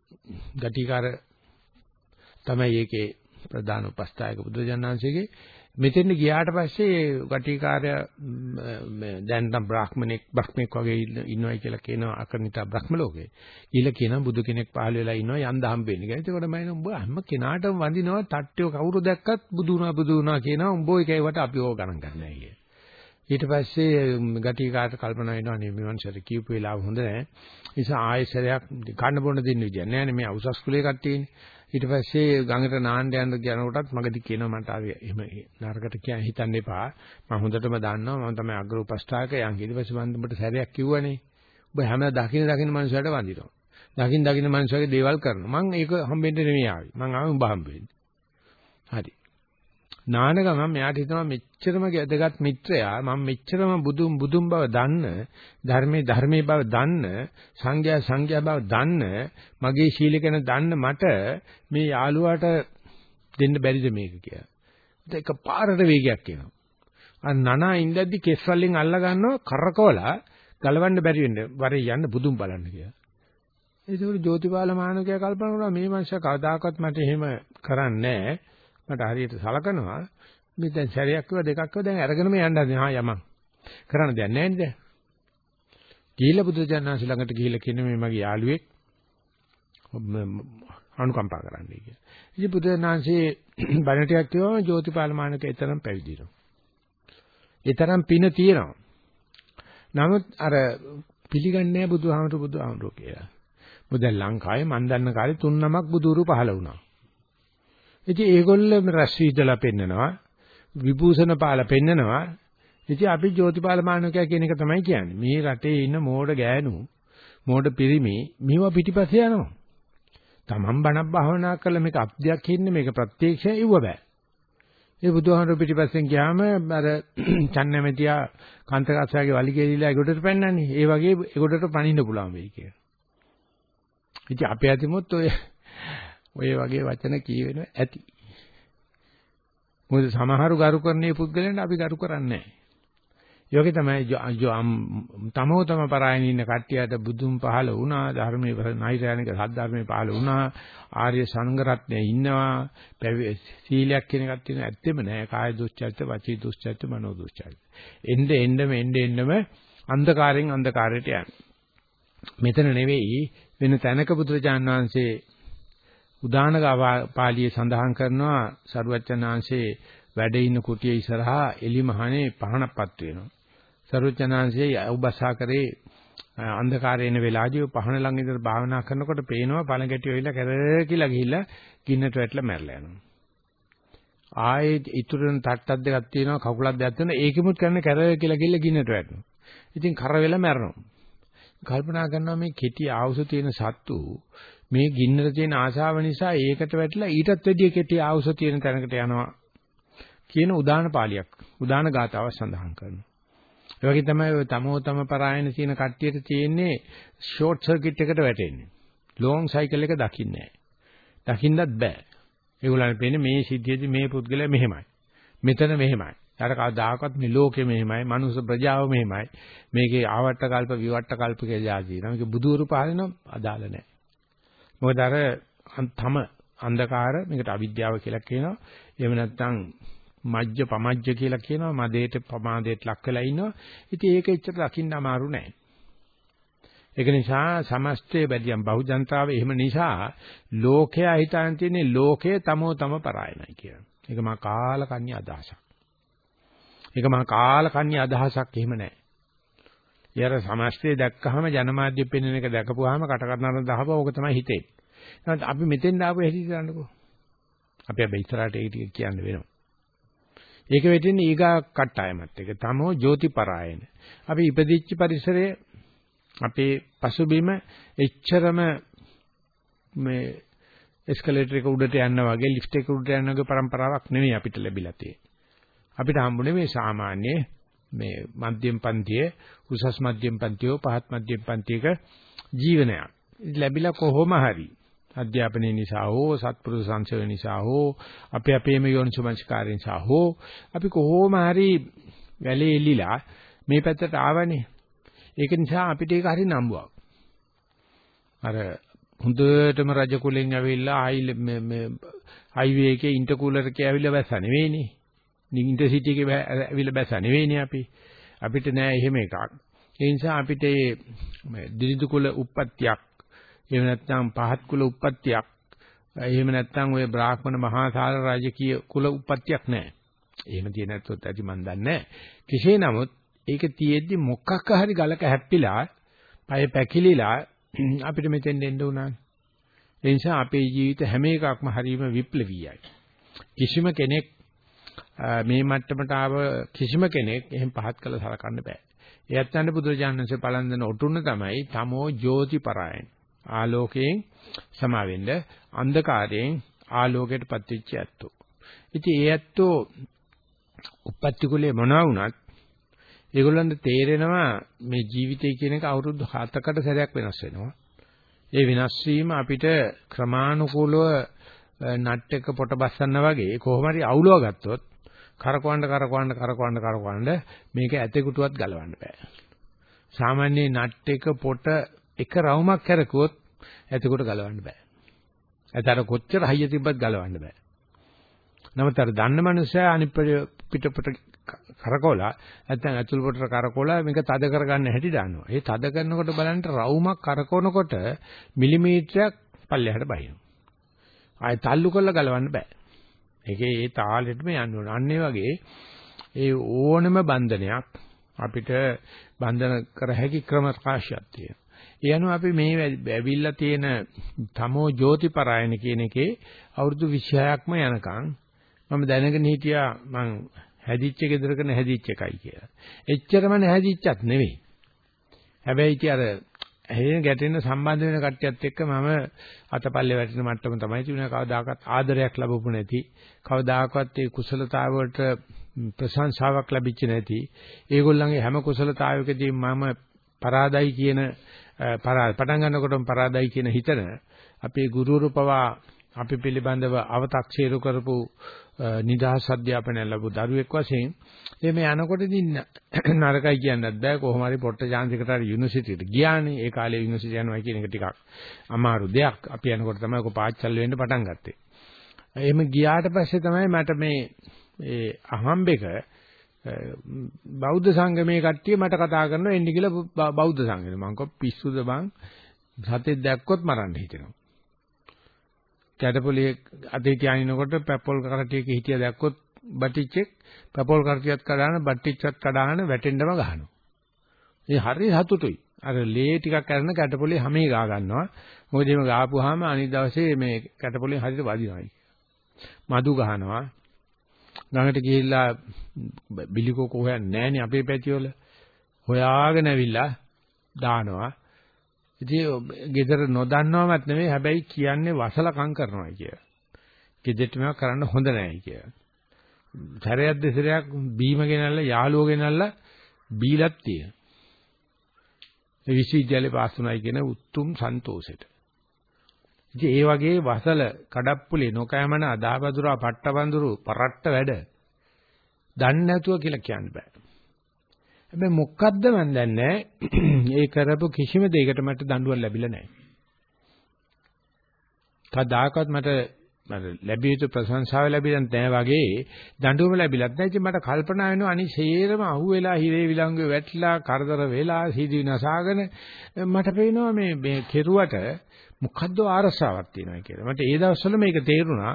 Speaker 1: ගටිකාර තමයි ඒකේ ප්‍රධාන උපස්ථායක බුදුජානනාංශයේ මෙතෙන් ගියාට පස්සේ ගටිකාරය දැන් නම් බ්‍රාහ්මණෙක් බ්‍රහ්මෙක් වගේ ඉන්නවයි කියලා කියනවා අකනිතා බ්‍රහ්ම ලෝකේ. ඊළ කියනවා බුදු කෙනෙක් පහළ වෙලා ඉන්නවා යන්න හම්බෙන්නේ කියලා. ඒකෝට මම උඹ හැම කෙනාටම වඳිනවා තට්ටිය කවුරු දැක්කත් බුදු වුණා බුදු වුණා කියනවා උඹ ඒකේවට අපි ඕක ගණන් ගන්නෑ කිය. ඊට පස්සේ ගටිකාරට කල්පනා වෙනවා නේ මේ මනුස්සයාට කියපු වෙලාව හොඳ නැහැ. නිසා ආයෙසරයක් කන්න බොන්න දෙන්න විදියක් නැහැ නේ මේ උසස් කුලේ කට්ටියනේ. ඊට පස්සේ ගඟට නාන්න යන යනකොටත් මගදී කියනවා මට ආවේ එහෙම නරකට කියන හිතන්න එපා. මම හොඳටම දන්නවා. මම තමයි අග්‍ර උපස්ථායකයන් ඊට පස්සේ මම උඹට සැරයක් කිව්වනේ. ඔබ හැම දකින්න දකින්න මනුස්සයට වඳිනවා. දකින්න දකින්න මනුස්සයගේ දේවල් කරනවා. මම ඒක හම්බෙන්න නෙමෙයි ආවේ. මම ආවේ උඹ හම්බෙන්න. හරි. නාන ගමන් මෙයාට හිතනවා මෙච්චරම ගැදගත් මිත්‍රයා මම මෙච්චරම බුදුන් බුදුන් බව දන්න ධර්මයේ ධර්මයේ බව දන්න සංඝයා සංඝයා බව දන්න මගේ ශීලකන දන්න මට මේ යාළුවාට දෙන්න බැරිද මේක කියලා. ඒක පාරට වේගයක් එනවා. අර නනා ඉඳද්දි කෙස් වලින් අල්ල ගන්නවා කරකවලා ගලවන්න බැරි වෙන්න වරේ යන්න බුදුන් බලන්න කියලා. ඒකෝට ජෝතිපාල මානකයා කල්පනා කරනවා මේ මනුස්සයා කවදාකවත් මට එහෙම කරන්නේ නැහැ. මට හරියට සලකනවා. මේ දැන් සැරයක් කිව්වා දෙකක් කිව්වා දැන් අරගෙනම යන්න හදනවා. හා යමන්. කරන්න දෙයක් නැහැ නේද? ගිහිල්ලා බුදුජානනාංශ ළඟට ගිහිල්ලා කියන මේ මගේ යාළුවෙක් අනුකම්පා කරන්නයි කියලා. ඉතින් බුදුජානනාංශේ බණ ටිකක් කියවම ජෝතිපාල මානක එතරම් පැවිදිනවා. එතරම් පින තියෙනවා. නමුත් අර පිළිගන්නේ නැහැ බුදුහාමර බුදුහාමර කියලා. මොකද ලංකාවේ මන් දන්න කාලේ තුන් නමක් බුදුරු පහළ වුණා. ඉතින් ඒගොල්ලෝ රැස් වීදලා පෙන්නනවා විභූෂණ පාල පෙන්නනවා ඉතින් අපි ජෝතිපාල මානවකයා කියන එක තමයි කියන්නේ. මේ රටේ ඉන්න මෝඩ ගෑනු, මෝඩ පිරිමි මේවා පිටිපස්සේ යනවා. තමන් බණක් භාවනා කරලා මේක අත්දයක් ඉන්නේ මේක ප්‍රත්‍යක්ෂය ඉවව බෑ. ඒ බුදුහාමර පිටිපස්සෙන් ගියාම අර චන්නමෙතියා කාන්තකස්සාගේ වලි කෙලිලා ඒගොඩට පෙන්නන්නේ. ඒ වගේ ඒගොඩට පණින්න පුළුවන් වෙයි කියලා. ඉතින් අපේ අතිමුත් ඔය ඔය වගේ වචන කියවෙන ඇති. මොකද සමහරු ගරු කරන්නේ පුද්ගලයන්ට අපි ගරු කරන්නේ නැහැ. යෝගේ තමයි තමෝ තම පරායන ඉන්න කට්ටියට බුදුන් පහල වුණා ධර්මයේ නෛර්යානික සද්ධර්මයේ පහල වුණා ආර්ය සංඝ රත්නයේ ඉන්නවා සීලයක් කියන එකක් තියෙන ඇත්තෙම නෑ කාය දුස්චරිත වචී දුස්චරිත මනෝ දුස්චරිත එnde එන්නම එnde එන්නම අන්ධකාරයෙන් අන්ධකාරයට යන මෙතන නෙවෙයි වෙන තැනක බුදුරජාන් වහන්සේ උදාන පාළියේ සඳහන් කරනවා සරුවච්චනාංශේ වැඩ ඉන්න කුටිය ඉස්සරහා එලි මහනේ පහනක්පත් වෙනවා සරුවචනාංශයේ උබසා කරේ අන්ධකාරය එන වෙලාවදී පහන ළඟ ඉඳලා භාවනා කරනකොට පේනවා පණ ගැටිය වෙලා කැරකිලා ගිහිල්ලා ගින්නට වැටලා මැරලා යනවා. ආයේ ඉතුරුන තට්ටක් දෙකක් තියෙනවා කකුලක් දෙකක් තියෙනවා ඒකෙමුත් කරන්නේ කැරකිලා ගිහිල්ලා ගින්නට වැටෙනවා. ඉතින් කර වෙලා මැරෙනවා. කල්පනා කරනවා මේ කෙටි ආවුස තියෙන සත්තු මේ ගින්නට තියෙන ආශාව නිසා ඒකට වැටලා ඊටත් වැඩිය කෙටි ආවුස තියෙන තැනකට යනවා කියන උදාන පාළියක් උදාන ගාතාවක් සඳහන් කරනවා. ඒ වගේ තමයි ඔය තමෝ තම පරායන තියෙන කට්ටියට තියෙන්නේ ෂෝට් සර්කිට් එකට වැටෙන්නේ. ලොං සයිකල් එක දකින්නේ නැහැ. දකින්නත් බෑ. ඒගොල්ලන් පේන්නේ මේ සිද්ධියේදී මේ පුද්ගලයා මෙහෙමයි. මෙතන මෙහෙමයි. අර කවදාකවත් මේ ලෝකෙ මෙහෙමයි, මනුස්ස ප්‍රජාව මෙහෙමයි. මේකේ ආවට්ට කල්ප විවට්ට කල්ප කියලා જાති. මේක බුදුවරු පාලන අදාළ නැහැ. මොකද අර තම අන්ධකාර මේකට අවිද්‍යාව කියලා කියනවා. එහෙම නැත්නම් මජ්ජ පමජ්ජ කියලා කියනවා මදේට පමාදයට ලක් වෙලා ඉන්නවා. ඉතින් ඒක එච්චර දකින්න අමාරු නෑ. ඒක නිසා සමස්තයේ බැදියම් බහුජනතාව එහෙම නිසා ලෝකයා හිතාන තියෙන්නේ ලෝකය තමෝ තම පරායනයි කියලා. ඒක මා කාලකන්‍ය අදහසක්. ඒක මා කාලකන්‍ය අදහසක් එහෙම නෑ. ඊයර සමස්තය දැක්කහම ජනමාධ්‍ය පෙන්වන එක දැකපුවාම කට කනන දහව ඕක තමයි හිතේ. එහෙනම් අපි මෙතෙන් ආපු හැටි කරන්නකෝ. අපි හැබැයි ඉස්සරහට ඒක කියන්න වෙනවා. ඒක වෙටින්නේ ඊගා කට්ටායමත් එක. තමෝ ජෝතිපරායන. අපි ඉපදිච්ච පරිසරයේ අපේ පසුබිම එච්චරම මේ එස්කලේටර් එක උඩට යන්න වගේ ලිෆ්ට් එක උඩට යන්න වගේ પરම්පරාවක් නෙවෙයි අපිට ලැබිලා තියෙන්නේ. අපිට හම්බුනේ මේ සාමාන්‍ය මේ මධ්‍යම පන්තියේ උසස් මධ්‍යම පන්තියෝ පහත් මධ්‍යම පන්තියක ජීවනයක්. ලැබිලා කොහොම හරි අධ්‍යාපනයේ නිසා හෝ සත්පුරුෂ සංසය නිසා හෝ අපි අපේම යෝනිසමංස්කාරය නිසා හෝ අපි කොහොම හරි වැලේ එල්ලිලා මේ පැත්තට ආවනේ. ඒක නිසා අපිට ඒක හරි නම්බුවක්. අර හොඳටම රජ කුලෙන් ඇවිල්ලා ආයි මේ හයිවේ එකේ ඉන්ටර්කූලර් එකේ ඇවිල්ලා බැස්ස නෙවෙයිනේ. ඉන්ටර්සිටි එකේ ඇවිල්ලා බැස්ස නෙවෙයිනේ අපි. අපිට නෑ එහෙම එකක්. ඒ නිසා අපිට මේ දිරිදු කුල උප්පත්තියක් එහෙම නැත්නම් පහත් කුල උප්පත්තියක් එහෙම නැත්නම් ඔය බ්‍රාහ්මණ මහාසාල රාජකීය කුල උප්පත්තියක් නැහැ. එහෙම තියෙ නැත්නම් ඇති මන් දන්නේ කෙසේ නමුත් ඒක තියෙද්දි මොකක් හරි ගලක හැප්පිලා පය පැකිලිලා අපිට මෙතෙන් එන්න උනානේ. ඒ නිසා අපේ ජීවිත හැම එකක්ම හරීම විප්ලවීයයි. කිසිම කෙනෙක් මේ මට්ටමට ආව කිසිම කෙනෙක් එහෙම පහත් කළ සලකන්න බෑ. එයත් යන බුදුරජාණන්සේ පලන්දන ඔටුන්න තමයි තමෝ ජෝති පරායන. ආලෝකයෙන් සමා වෙන්න අන්ධකාරයෙන් ආලෝකයටපත් වෙච්ච ඇත්තෝ. ඉතින් ඒ ඇත්තෝ උපත්ති කුලේ මොනවා වුණත් ඒගොල්ලන්ට තේරෙනවා මේ ජීවිතය කියන එක අවුරුදු 7කට සැරයක් වෙනස් වෙනවා. ඒ වෙනස් වීම අපිට ක්‍රමානුකූලව නට් එක පොට බස්සන්න වගේ කොහොම හරි අවුලව ගත්තොත් කරකවන්න කරකවන්න කරකවන්න කරකවන්න මේක ඇතෙකුටවත් ගලවන්න බෑ. සාමාන්‍ය නට් එක පොට එක රවුමක් කරකුවොත් ඇතෙකුට ගලවන්න බෑ. ඇතර කොච්චර හයිය තිබ්බත් ගලවන්න බෑ. නමුත් අර දන්න මනුස්සයා අනිත් පිටපොට කරකවලා නැත්නම් ඇතුල් පොටට කරකවලා මේක තද කරගන්න හැටි දානවා. ඒ තද කරනකොට බලන්න රවුමක් කරකවනකොට මිලිමීටරයක් පල්ලෙහාට බහිනවා. ආයෙ තල්ලු කරලා ගලවන්න බෑ. ඒකේ ඒ තාලෙටම යන්න ඕන. අන්න වගේ ඒ ඕනම බන්ධනයක් අපිට බන්ධන කර හැකි ක්‍රම රාශියක් තියෙනවා. ඒ අනුව අපි මේ ඇවිල්ලා තියෙන තමෝ ජෝතිපරායන කියන එකේ අවුරුදු 26ක්ම යනකම් මම දැනගෙන හිටියා මං හැදිච්ච ගෙදරක නැහැදිච්ච එකයි කියලා. එච්චරම නැහැදිච්චත් නෙවෙයි. හැබැයි ඉතින් අර ඇහෙන ගැටෙන සම්බන්ධ වෙන කට්ටියත් එක්ක මම අතපල්ලේ වැටෙන මට්ටම තමයි තිබුණේ. කවදාකවත් ආදරයක් ලැබපු නැති. කවදාකවත් ඒ කුසලතාව වලට ප්‍රශංසාවක් ලැබිච්ච නැති. ඒගොල්ලන්ගේ හැම කුසලතාවයකදී මම පරාදයි කියන පටන් ගන්නකොටම පරාදයි කියන හිතන අපේ ගුරුවරු පවා අපි පිළිබඳව අව탁සීරු කරපු නිදහස් අධ්‍යාපනය ලැබු දරුවෙක් වශයෙන් එමේ යනකොට ඉතින් නරකයි කියන්නත් බෑ. කොහොම හරි පොට්ට chance එකට හරි යුනිවර්සිටියට ගියානේ. ඒ කාලේ යුනිවර්සිටි යනවා කියන එක ටිකක් අමාරු දෙයක්. අපි යනකොට තමයි කො පාච්චල් වෙන්න පටන් ගත්තේ. එහෙම ගියාට පස්සේ තමයි මට මේ ඒ අහම්බෙක බෞද්ධ සංගමේ කට්ටිය මට කතා කරනවා එන්න කියලා බෞද්ධ සංගමේ. මං කව පිස්සුද බං? සතෙක් දැක්කොත් මරන්න හිතෙනවා. කැටපොලියේ අතේ තියානිනකොට පැපොල් කරටියක හිටිය දැක්කොත් බටිච්චෙක් පැපොල් කරටියත් කඩාන බටිච්චත් කඩාන වැටෙන්නම ගහනවා. ඒ හරි සතුටුයි. අර ලේ ටිකක් කරන කැටපොලිය හැමේ ගා ගන්නවා. මොකද එහෙම ගාපුවාම අනිත් දවසේ මේ කැටපොලිය හරියට වදිනවායි. මදු ගහනවා. ගඟට ගිහිල්ලා බිලිකෝ කොහෙන්නේ නැහනේ අපේ පැතිවල. හොයාගෙන ඇවිල්ලා දානවා. ඉතින් ගෙදර නොදන්නවමත් නෙමෙයි හැබැයි කියන්නේ වසලකම් කරනවා කියලා. ගෙදරට මේවා කරන්න හොඳ නැහැ කියලා. සැරයක් දෙසරයක් බීම ගෙනල්ලා යාළුවෝ ගෙනල්ලා බීලක් තියෙන. ඒ විශ්වවිද්‍යාලේ පාස් වුණායි කියන උත්තුම් සන්තෝෂෙට. ඉතින් ඒ වගේ වසල කඩප්පුලේ නොකෑමන අදාබදුරා පට්ටවඳුරු පරට්ට වැඩ දන්නේ නැතුව කියලා කියන්න බෑ. හැබැයි මොකද්ද මන් දන්නේ ඒ කරපු කිසිම දෙයකට මට දඬුවම් ලැබිලා නැහැ. කවදාකවත් මට මට ලැබිය යුතු ප්‍රශංසාව ලැබිලා නැහැ වගේ දඬුවම ලැබිලත් නැහැ. ඉතින් මට කල්පනා වෙනවා අනිසේරම අහුවෙලා හිරේ විලංගුවේ වැටලා කරදර වෙලා සීදී නසාගෙන මට පේනවා මේ මේ කෙරුවට මොකද්ද ආරසාවක් තියෙනවා කියලා. මට ඒ දවස්වල මේක තේරුණා.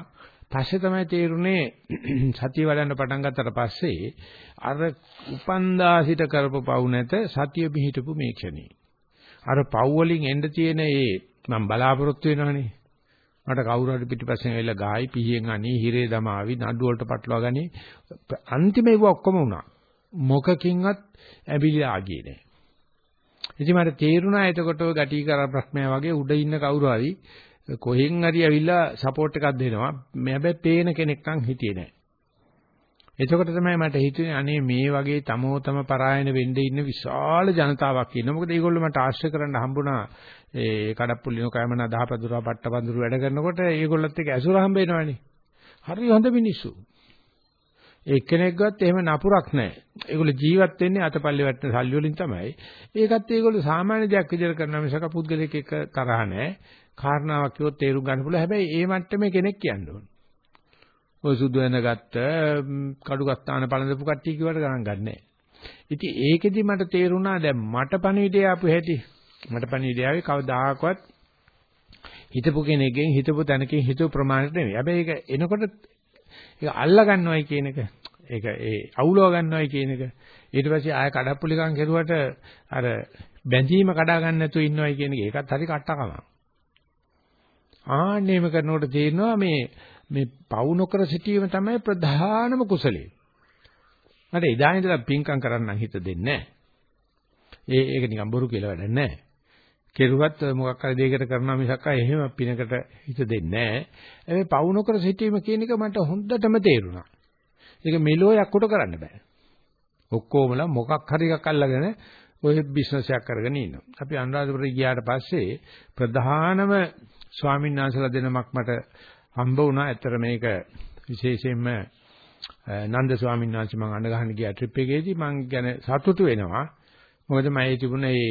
Speaker 1: පස්සේ තමයි තේරුනේ සතිය වඩන්න පටන් ගත්තට පස්සේ අර උපන්දාසිත කරපු පව් නැත සතිය පිහිටපු මේ ක්ෂණේ. අර පව් වලින් එන්න තියෙන ඒ මම බලාපොරොත්තු වෙනවනේ. මට කවුරු හරි පිටිපස්සෙන් ඇවිල්ලා ගායි පිහියෙන් අනී හිරේ දමාවි නඩු වලට පටලවා ගනි. අන්තිම ඒව ඔක්කොම වුණා. මොකකින්වත් ඇවිල්ලා ආගියේ නැහැ. ඉතින් මට තේරුණා එතකොට ඔය ගැටි කර ප්‍රශ්නය වගේ උඩ ඉන්න කවුරු හරි කොහෙන් හරි ඇවිල්ලා සපෝට් එකක් දෙනවා. මේ හැබැයි පේන කෙනෙක් නම් හිටියේ නැහැ. එතකොට තමයි මට හිතුනේ අනේ මේ වගේ තමෝතම පරායන වෙන්න ඉන්න විශාල ජනතාවක් ඉන්නවා. මොකද ඒගොල්ලෝ මට ආශ්‍රය කරන්න හම්බුණා. ඒ කඩප්පුලිනෝ කයමන දහපදුරා පට්ටපඳුරු වැඩ කරනකොට ඒගොල්ලොත් එක්ක ඇසුර හම්බ වෙනවනේ. හරි හොඳ මිනිස්සු. එක්කෙනෙක්වත් එහෙම නපුරක් නැහැ. ඒගොල්ලෝ ජීවත් වෙන්නේ අතපල්ලේ වැටෙන සල්ලි වලින් තමයි. ඒකත් ඒගොල්ලෝ සාමාන්‍ය දෙයක් විදිහට කරනවා මිසක පුද්ගලෙක් එක්ක තරහ නැහැ. කාරණාවක් කිව්වොත් තේරුම් ගන්න පුළුවන්. හැබැයි ඒ මට්ටමේ කෙනෙක් කියන්න ඕන. ඔය සුදු වෙනගත්ත කඩුගස්ථාන පළඳපු කට්ටිය කිව්වට ගණන් ගන්නෑ. ඉතින් ඒකෙදි මට තේරුණා දැන් මට පණිවිඩය ආපු හැටි. මට පණිවිඩය ආවේ කවදාකවත් හිතපු කෙනෙක්ගෙන් හිතපු තැනකින් හිතපු ප්‍රමාණයට නෙවෙයි. හැබැයි ඒක එනකොට ඒක අල්ලා ගන්නවයි කියන එක ඒක ඒ අවුලව ගන්නවයි කියන එක ඊට පස්සේ ආය කඩප්පුලිකම් කෙරුවට අර බැඳීම කඩා ගන්න නැතුව ඉන්නවයි කියන එක ඒකත් හරි කට්ටකමක්. ආන්නේම කරනකොට තේරෙනවා මේ මේ පවු නොකර සිටීම තමයි ප්‍රධානම කුසලයේ. මට එදා ඉඳලා පින්කම් කරන්න හිත දෙන්නේ ඒ ඒක නිකන් බොරු කියලා වැඩක් නැහැ. කෙරුවත් මොකක් හරි දෙයකට කරනවා මිසක් එහෙම පිනකට හිත දෙන්නේ නැහැ. ඒ පවු නොකර සිටීම කියන එක මට හොඳටම තේරුණා. ඒක මෙලෝ යක්කොට කරන්න බෑ. ඔක්කොමලා මොකක් හරි එකක් අල්ලගෙන ඔය බිස්නස් එකක් කරගෙන ඉන්නවා. අපි අනුරාධපුරේ ගියාට පස්සේ ප්‍රධානම ස්වාමීන් වහන්සේලා දෙනමක් මට හම්බ වුණා. ඇත්තට මේක විශේෂයෙන්ම නන්ද ස්වාමීන් වහන්සේ මම අඬ ගහන්න ගියා ට්‍රිප් එකේදී මම ගැන සතුටු වෙනවා. මොකද මම ඒ තිබුණ ඒ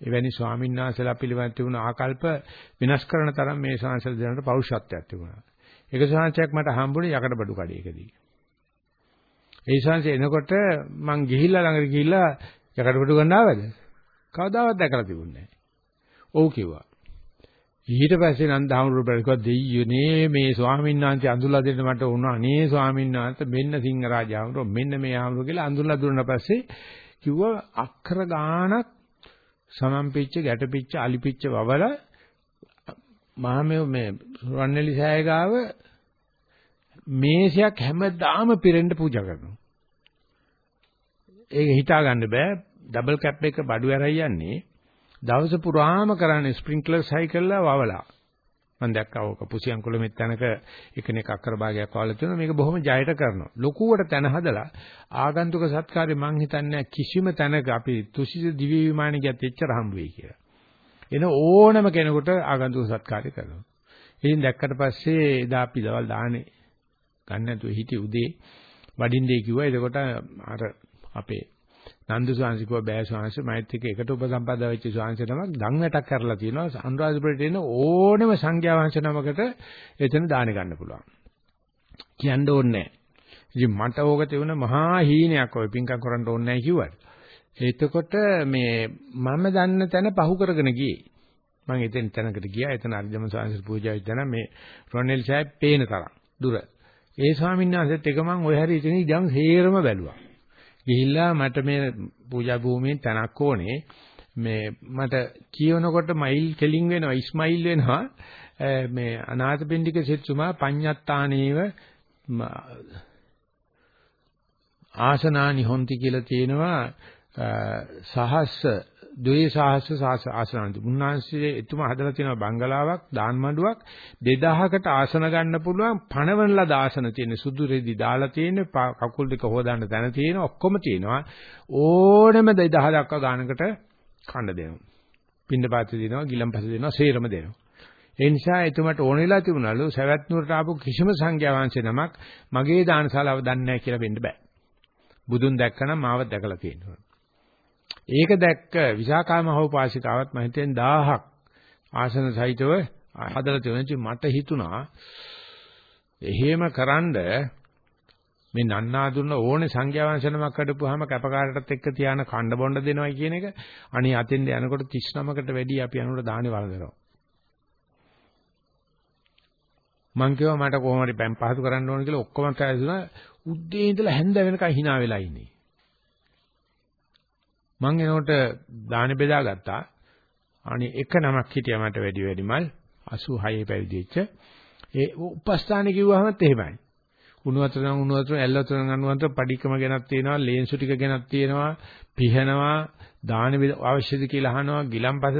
Speaker 1: එවැනි ස්වාමීන් වහන්සේලා පිළිබඳ තිබුණ ආකල්ප විනාශ කරන තරම් මේ ශාංශල දෙනට පෞරුෂත්වයක් තිබුණා. ඒක ශාංශයක් මට හම්බුනේ යකඩ බඩු කඩේකදී. ඒ ශාංශය එනකොට මං ගිහිල්ලා ළඟට ගිහිල්ලා යකඩ බඩු ගන්න ආවද? කවදාවත් දැකලා තිබුණේ නැහැ. ඔව් කිව්වා. ඊට පස්සේ නන්දහමුරු බැලුවා දෙයියනේ මේ ස්වාමීන් වහන්සේ අඳුල්ලා දෙන්න මට වුණා අනේ ස්වාමීන් වහන්සේ මෙන්න සිංහරාජ ආමරු මෙන්න මේ ආමරු කියලා අඳුල්ලා දුන්නා පස්සේ කිව්වා අක්කර ගාණක් සමම්පිච්ච ගැටපිච්ච අලිපිච්ච වවල මහමෙව මේ රන්නලි සෑය ගාව මේසයක් හැමදාම පිරෙන්න පූජා කරනවා. ඒක හිතා ගන්න බෑ. ඩබල් කැප් එක බඩු ඇරයි යන්නේ. දවස පුරාම කරන්නේ ස්ප්‍රින්ක්ලර් සයි කරලා වවලා. මම දැක්කා ඕක පුසියන් කුලමෙත් තැනක එකෙනෙක් අක්කර භාගයක් වවලා තියෙනවා මේක බොහොම ජයට කරනවා. ලොකුවට තැන හදලා ආගන්තුක සත්කාරේ මං හිතන්නේ කිසිම තැනක අපි තුසිත දිව්‍ය විමානේ ගියත් එච්චර හම්බ වෙයි කියලා. එන ඕනම කෙනෙකුට ආගන්තුක සත්කාරය කරනවා. ඉතින් දැක්කට පස්සේ එදා අපි දවල් දාහනේ ගන්න නැතුව හිටියේ උදේ වඩින්නේ කිව්වා. එතකොට අර අපේ නන්ද ස්වාමීන් කිව්වා බෑ ස්වාමීන් මයිත් එක්ක එකට උපසම්පදා වෙච්ච ස්වාමීන් නමක් දන් වැටක් කරලා තියෙනවා. අනුරාධපුරයට එන ඕනෙම සංඝයා වහන්සේ නමකට එතන දාන ගන්න පුළුවන්. කියන්න ඕනේ ඉතින් මට ඕක තිබුණ මහා හීනයක් ඔය පින්කම් කරන්න ඕනේ නැහැ කිව්වට. එතකොට මේ මම දන්න තැන පහු කරගෙන ගියේ. මම එතෙන් තැනකට ගියා. එතන අරිදම ස්වාමීන් පූජා වෙච්ච තැන මේ රොනෙල් සෑබ් පේන තරම් දුර. ඒ ස්වාමීන් වහන්සේත් එක මම ඔය හැරි ඉතින් ඉඳන් හේරම බැලුවා. ගිහිල්ලා මට මේ පූජා භූමියෙන් තනක් ඕනේ. මේ මට කියනකොට මයිල් කෙලින් වෙනවා ඉස්මයිල් වෙනවා මේ අනාථපිණ්ඩික සිතුමා පඤ්ඤත්තානේව ආසනානි හොಂತಿ කියලා තියෙනවා සහස්ස ද්වේ සහස්ස ආසනාන්ති. උන්වහන්සේ එතුමා හදලා තියෙන බංගලාවක් දාන් මඩුවක් 2000කට ආසන ගන්න පුළුවන් පණවන ලද ආසන තියෙන සුදු රෙදි දාලා තියෙන කකුල් දෙක හොදාන්න තැන තියෙන ඔක්කොම තියෙනවා. ඕනෙම 2000 දක්වා ගානකට කන්න දෙනවා. පින්න පාත්‍ය දෙනවා, ගිලම්පස දෙනවා, සේරම දෙනවා. ඒ නිසා එතුමට ඕන වෙලා තිබුණලු සවැත් නුවරට ආපු කිසිම සංඝයා වහන්සේ නමක් මගේ දානශාලාව දන්නේ නැහැ කියලා වෙන්න බෑ. බුදුන් දැක්කනම් මාව දැකලා තියෙනවා. ඒක දැක්ක විසාකා මහෝපාසිකාවත් මම හිතෙන් 1000ක් ආසන සහිතව හදලා තියෙනවා. මට හිතුණා එහෙම කරන්ඩ මේ නන්නාඳුන ඕනේ සංඛ්‍යා වංශනමක් කඩපුවාම කැපකාරටත් එක්ක තියාන කණ්ඩ බොණ්ඩ දෙනවා කියන එක අනේ අතෙන්ද යනකොට 39කට වැඩි අපි අනුර දානේ වළඳනවා. මං කිව්වා මට කොහොම හරි පෑන් පහසු කරන්න ඕන කියලා ඔක්කොම කෑදුනා උද්දී ඉඳලා හැන්ද වෙනකන් hina වෙලා ඉන්නේ. මං එනකොට දාන බෙදා ගත්තා. අනේ එක නමක් හිටියා මට වැඩි වැඩිමල් 86 පැවිදි වෙච්ච. ඒ උපස්ථානේ කිව්වහමත් එහෙමයි. උණු වතුර නම් උණු වතුර ඇල් වතුර නම් අණු වතුර පඩිකම ගැනක් තියෙනවා ලේන්සු ටික ගැනක් තියෙනවා පිහනවා දාන අවශ්‍යද කියලා අහනවා ගිලම්පස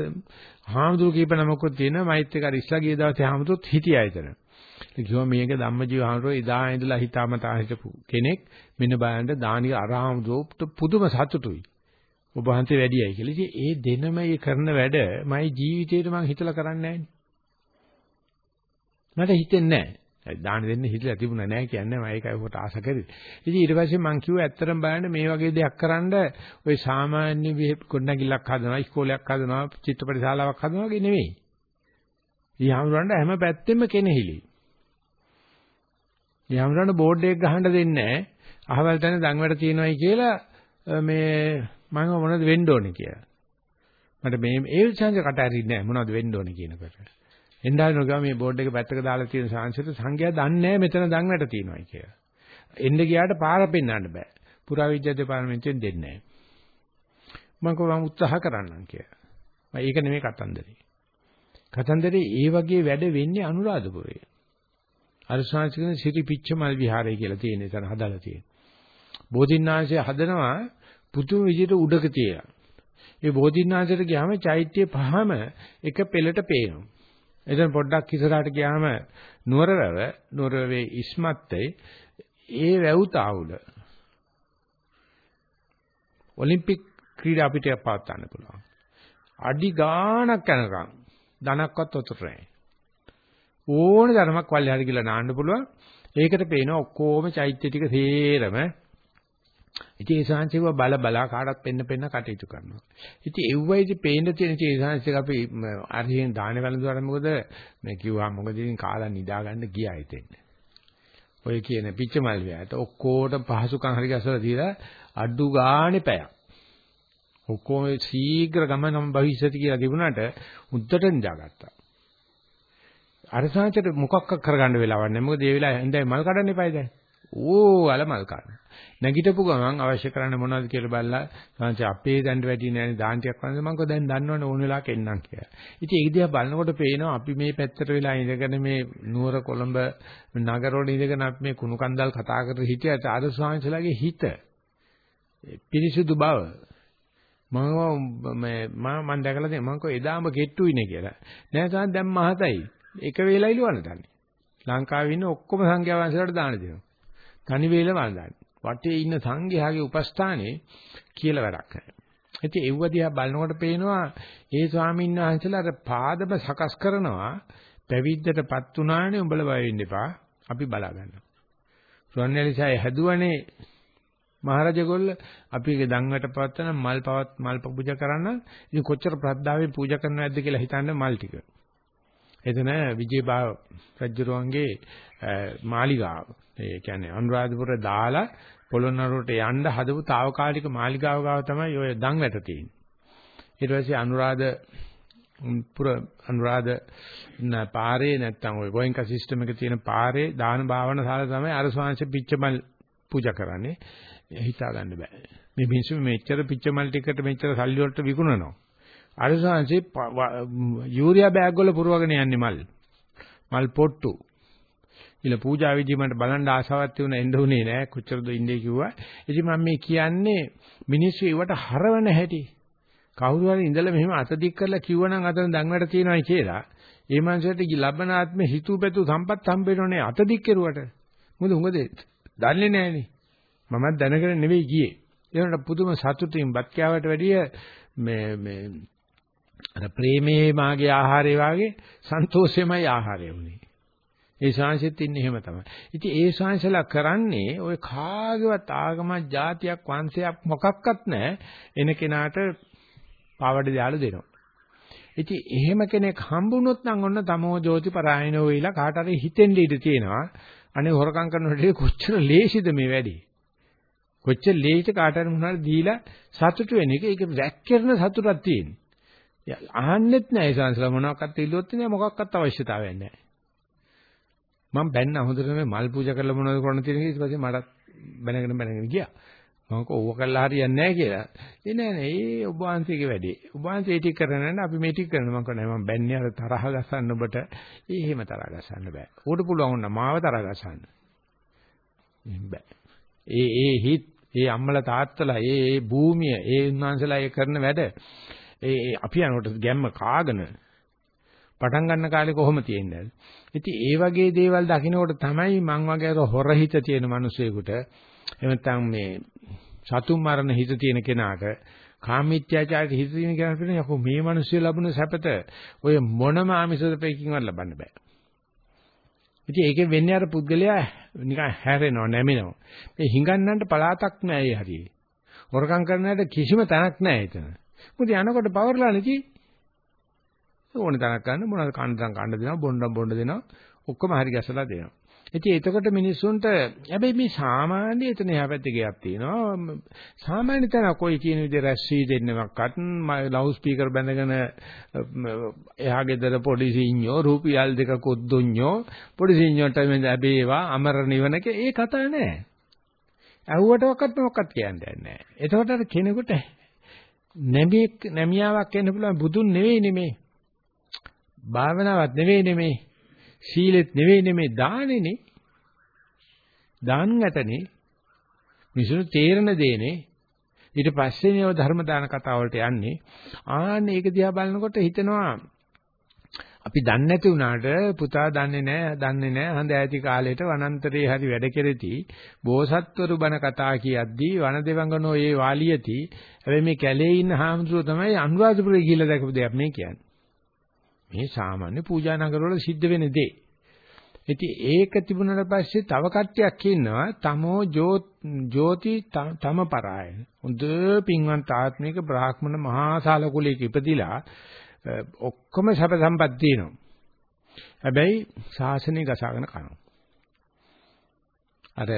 Speaker 1: හාමුදුරු කීප නමකුත් තියෙනවා මෛත් එක අර ඉස්ලා ගිය දවසේ හාමුදුරුත් හිටියා එතන. කිව්වා මේක ධම්මජීව හාමුදුරුවෝ ඉදා ඉඳලා හිතාමතා හිටපු කෙනෙක් මෙන්න බලන්න දානික අරහාමුදුරුවෝ පුදුම සතුටුයි. ඔබ වහන්සේ වැඩියයි කියලා. ඉතින් ඒ දෙනම ඒ කරන වැඩ මගේ ජීවිතේට මම හිතලා කරන්නේ මට හිතෙන්නේ නැහැ. දාන දෙන්න හිතලා තිබුණා නැහැ කියන්නේ මම ඒකයි ඔකට ආස කරේ. ඉතින් ඊට පස්සේ මම කිව්වා ඇත්තටම බලන්න මේ වගේ දෙයක් කරන්න ওই සාමාන්‍ය ගොඩනැගිල්ලක් හදනවා, ඉස්කෝලයක් හදනවා, චිත්‍රපට ශාලාවක් හදනවා වගේ නෙවෙයි. ඊහාමුරන්ට හැම පැත්තෙම කෙනෙහිලි. ඊහාමුරන්ට බෝඩ් එකක් ගහන්න දෙන්නේ නැහැ. අහවල් තැන දඟවැට තියෙනවයි කියලා මේ මම මොනවද වෙන්න ඕනේ කියලා. මට මේ ඒ chance කට ඇරින්නේ නැහැ මොනවද වෙන්න ඕනේ කියනකොට. එන්ඩාලිනෝ ගා මේ බෝඩ් එක පැත්තක දාලා තියෙන සංසිත සංඛ්‍යා දන්නේ නැහැ මෙතන දන් වැට තියෙනවායි කියලා. එන්න ගියාට පාර පෙන්වන්න බෑ. පුරාවිද්‍යා දෙපාර්තමේන්තුවෙන් දෙන්නේ නැහැ. මම කොහොම උත්සාහ කරන්නම් කියලා. මම ඒක නෙමෙයි කතන්දරේ. කතන්දරේ ඒ වගේ වැඩ වෙන්නේ අනුරාධපුරේ. අර සංස්කෘතික සිටි පිච්චමල් විහාරය කියලා තියෙන එතන හදලා තියෙන. බෝධින්නාංශය හදනවා පුදුම විදිහට උඩක තියලා. ඒ බෝධිඥානසට ගියාම චෛත්‍ය පහම එක පෙළට පේනවා. එතන පොඩ්ඩක් ඉස්සරහට ගියාම නුවරවැව නුවරවැවේ ඉස්මත්තේ ඒ වැව් තාවුල ඔලිම්පික් ක්‍රීඩා පිටියක් පවත්වන්න පුළුවන්. අඩි ගාණක් යනකම් ධනක්වත් උතුර නැහැ. ඕන ධර්මයක් වල්ලේ හරි කියලා නාන්න පුළුවන්. ඒකට පේන ඔක්කොම චෛත්‍ය ටික තේරම ඉතින් ඒ ශාන්තිව බල බලා කාටවත් පෙන්න පෙන්න කටයුතු කරනවා. ඉතින් එව්වයිදි පේන්න තියෙන ඒ ශාන්තික අපි අරියෙන් දාන වැළඳුවාට මොකද මේ කිව්වා මොකද ඉතින් කාලා නිදා ගන්න ගියා ඉතින්. ඔය කියන පිච්චමල් ව්‍යායට ඔක්කොටම පහසුකම් හරි ගැසලා දීලා අඩු ගානේ පැයක්. ඔක්කොම ශීඝ්‍ර ගමනම භවිෂ්‍යති කියලා තිබුණාට උද්දට නිදාගත්තා. අර සාංශයට මොකක් කරගන්න වෙලාවක් නැහැ. මොකද ඒ වෙලාවේ හන්දයි මල් කඩන්න එපායි දැන්. ඕ අල මල් කන්න. නැගිටපු ගමන් අවශ්‍ය කරන්නේ මොනවද කියලා බලලා සාංශ අපේ දැන් වැඩි නෑනේ දාන්තියක් වන්ද මම කෝ දැන් දන්නවනේ ඕන වෙලාවක එන්නම් කියලා. ඉතින් ඒක දිහා බලනකොට පේනවා අපි මේ පැත්තට වෙලා ඉඳගෙන මේ නුවර කොළඹ නගරවල ඉඳගෙන අපි මේ කුණු කන්දල් කතා කර හිටියට අර සාංශලාගේ හිත පිරිසුදු බව මම මේ මම මම දැකලා තියෙනවා මම කෝ එදාම ගෙට්ටුයිනේ කියලා. නෑ සාන් දැන් මහතයි. එක වේලයි ලුවන්න තන්නේ. ලංකාවේ ඉන්න ඔක්කොම සංඝයා වහන්සේලාට දාන දෙනවා. තනි වේල වන්දන්නේ. වටේ ඉන්න සංඝයාගේ උපස්ථානේ කියලා වැඩක් නැහැ. ඉතින් ඒව දිහා බලනකොට පේනවා ඒ ස්වාමීන් වහන්සේලා අර පාදම සකස් කරනවා පැවිද්දටපත් උනානේ උඹලා බය වෙන්න එපා. අපි බලා ගන්නවා. රුවන්වැලිසෑය හැදුවනේ මහරජගොල්ල අපි ඒක දන්වට පවත්තන මල් පවත් මල් පූජා කරන්න ඉතින් කොච්චර ප්‍රද්දාවෙන් පූජා කරනවද කියලා හිතන්න මල් ටික. එතන විජේබා රජුරුවන්ගේ මාලිගාව. ඒ කියන්නේ අනුරාධපුර දාලා පොළොන්නරුවට යන්න හදපු తాවකාලික මාලිගාව ගාව තමයි ඔය දන්වැට තියෙන්නේ. ඊට පස්සේ අනුරාධ පුර අනුරාධ පාරේ නැත්තම් ඔය ගෝයන්ක සිස්ටම් එක තියෙන පාරේ දාන භාවන ශාල තමයි අර ස්වාංශ පිච්චමල් පූජා කරන්නේ. හිතා ගන්න බෑ. මේ මිනිස්සු මෙච්චර පිච්චමල් ටිකට මෙච්චර සල්ලි වලට විකුණනවා. අර ස්වාංශේ යූරියා බෑග් වල පුරවගෙන යන්නේ මල්. මල් පොට්ටු. ඉල පූජා විදි මට බලන්න ආසාවක් තියුණා එන්න උනේ නෑ කොච්චරද ඉන්නේ කිව්වා. ඉතින් මම මේ කියන්නේ මිනිස්සු ඒවට හරවන හැටි. කවුරු හරි ඉඳලා මෙහෙම අත දික් කරලා කිව්වනම් අතන දඟලට තියනවායි කියලා. ඒ මනුස්සයට ලබන ආත්මේ හිතුව පැතු සම්පත් හම්බෙන්නෝනේ අත දික් කෙරුවට. මොකද උඟද දන්නේ නෑනේ. මමත් දැනගෙන නෙවෙයි ගියේ. ඒකට පුදුම සතුටින් බත් කෑවට වැඩිය මේ මේ අර ප්‍රේමයේ මාගේ ආහාරය වාගේ සන්තෝෂෙමයි ආහාරය වුනේ. ඒ ශාංශෙත් ඉන්නේ එහෙම තමයි. ඉතින් ඒ ශාංශලා කරන්නේ ওই කාගේවත් ආගමක්, જાතියක්, වංශයක් මොකක්වත් නැහැ. එන කෙනාට පාවඩ දාලා දෙනවා. ඉතින් එහෙම කෙනෙක් හම්බුනොත් නම් ඔන්න තමෝ ජෝති පරායනෝ වෙයිලා කාට හරි හිතෙන්න ඉඩ තියෙනවා. අනේ හොරකම් කරනකොට කොච්චර ලේසිද මේ වැඩි. කොච්චර ලේසිද කාට හරි මොනවාරි දීලා සතුටු වෙන එක. ඒක වැක්කිරන සතුටක් තියෙනවා. අහන්නෙත් නැහැ ඒ ශාංශලා මොනවාක්වත් ඉල්ලුවොත් නෑ මොකක්වත් අවශ්‍යතාවයක් නැහැ. මම බැන්න හොඳට මේ මල් පූජා කරලා මොනවද කරන්න තියෙන ඊට පස්සේ මටත් බැනගෙන බැනගෙන ගියා. මම කෝ ඕව කළා හරියන්නේ නැහැ කියලා. ඒ නෑ නෑ ඒ ඔබ වහන්සේගේ වැඩේ. ඔබ වහන්සේ ඒ ටික කරන්නේ නැහැ අපි මේ ටික කරනවා. මම කෝ නෑ මම බැන්නේ අර තරහ ගසන්න ඔබට. ඒ එහෙම තරහ ගසන්න බෑ. ඌට පුළුවන් වුණා මාව තරහ ගසන්න. බෑ. ඒ ඒ හිත් ඒ අම්මලා තාත්තලා ඒ ඒ භූමිය ඒ උන්වහන්සේලා ඒ කරන වැඩ ඒ අපි යනකොට ගැම්ම කාගෙන පටන් ගන්න කාලේ කොහොම තියෙන්නේ? ඉතින් ඒ වගේ දේවල් දකින්නකොට තමයි මං වගේ අර හොර හිත තියෙන මිනිසෙකුට එහෙම නැත්නම් මේ සතුන් මරණ හිත තියෙන කෙනාට කාමීත්‍යාචාරයට හිත තියෙන කෙනාට කියන යකෝ මේ මිනිස්සු ලැබුණ සැපත ඔය මොනම ආමිෂදපේකින්වත් ලබන්න බෑ. ඉතින් ඒකෙන් වෙන්නේ අර පුද්ගලයා නිකන් හැරෙනව නැමෙනව. මේ හිඟන්නන්ට පලාතක් නෑ ඒ හරියේ. හොරකම් කරන්නට කිසිම තැනක් නෑ එතන. මොකද යනකොට පවර්ලා නැති ඕනේ තැනක් ගන්න මොනවද කන්න කන්න දෙනවා බොන්න බොන්න දෙනවා ඔක්කොම හරි ගැසලා දෙනවා. ඉතින් එතකොට මිනිස්සුන්ට හැබැයි මේ සාමාන්‍ය එතන එහා පැත්තේ ගයක් තියෙනවා. සාමාන්‍ය තැන කොයි කියන විදිහ රැස් වී දෙන්නවක්වත් ලවුඩ් ස්පීකර් බැඳගෙන එහා ගෙදර පොඩි සිඤ්ඤෝ රුපියල් දෙක කොද්දුඤ්ඤෝ පොඩි සිඤ්ඤෝට මේ ලැබේවා අමර නිවනක ඒ කතා නෑ. ඇහුවටවත් මොකක්වත් කියන්නේ නැහැ. එතකොට අර කෙනෙකුට නැමියෙක් නැමියාවක් එන්න පුළුවන් බුදුන් නෙවෙයි නෙමේ. භාවනාවක් නෙවෙයි නෙමේ. සීලෙත් නෙවෙයි නෙමේ දානෙනේ. දාන් නැතනේ. මිසුණු තේරෙන දේනේ. ඊට පස්සේ නේව ධර්ම දාන කතාව වලට යන්නේ. ආන්න ඒක දිහා බලනකොට හිතෙනවා අපි දන්නේ නැති වුණාට පුතා දන්නේ නැහැ දන්නේ නැහැ හඳ ඈති කාලේට වනාන්තරේ හරි වැඩ කෙරෙති බෝසත්වරු බණ කතා කියද්දී වනදෙවඟනෝ ඒ වාලියති හැබැයි මේ කැලේ ඉන්න හාමුදුරුවෝ තමයි අනුරාධපුරේ ගිහිල්ලා දැකපු දෙයක් මේ කියන්නේ මේ සාමාන්‍ය පූජා නගරවල සිද්ධ වෙන දේ. ඉතින් ඒක තිබුණාට පස්සේ තව කට්ටියක් ඉන්නවා තමෝ ජෝති තම පරායන. හොඳ පින්වන්ත ආත්මික බ්‍රාහ්මණ මහා කුලයක ඉපදිලා ඔක්කොම සැප සම්පත් තියෙනවා. හැබැයි ශාසනය ගසාගෙන කනවා. අර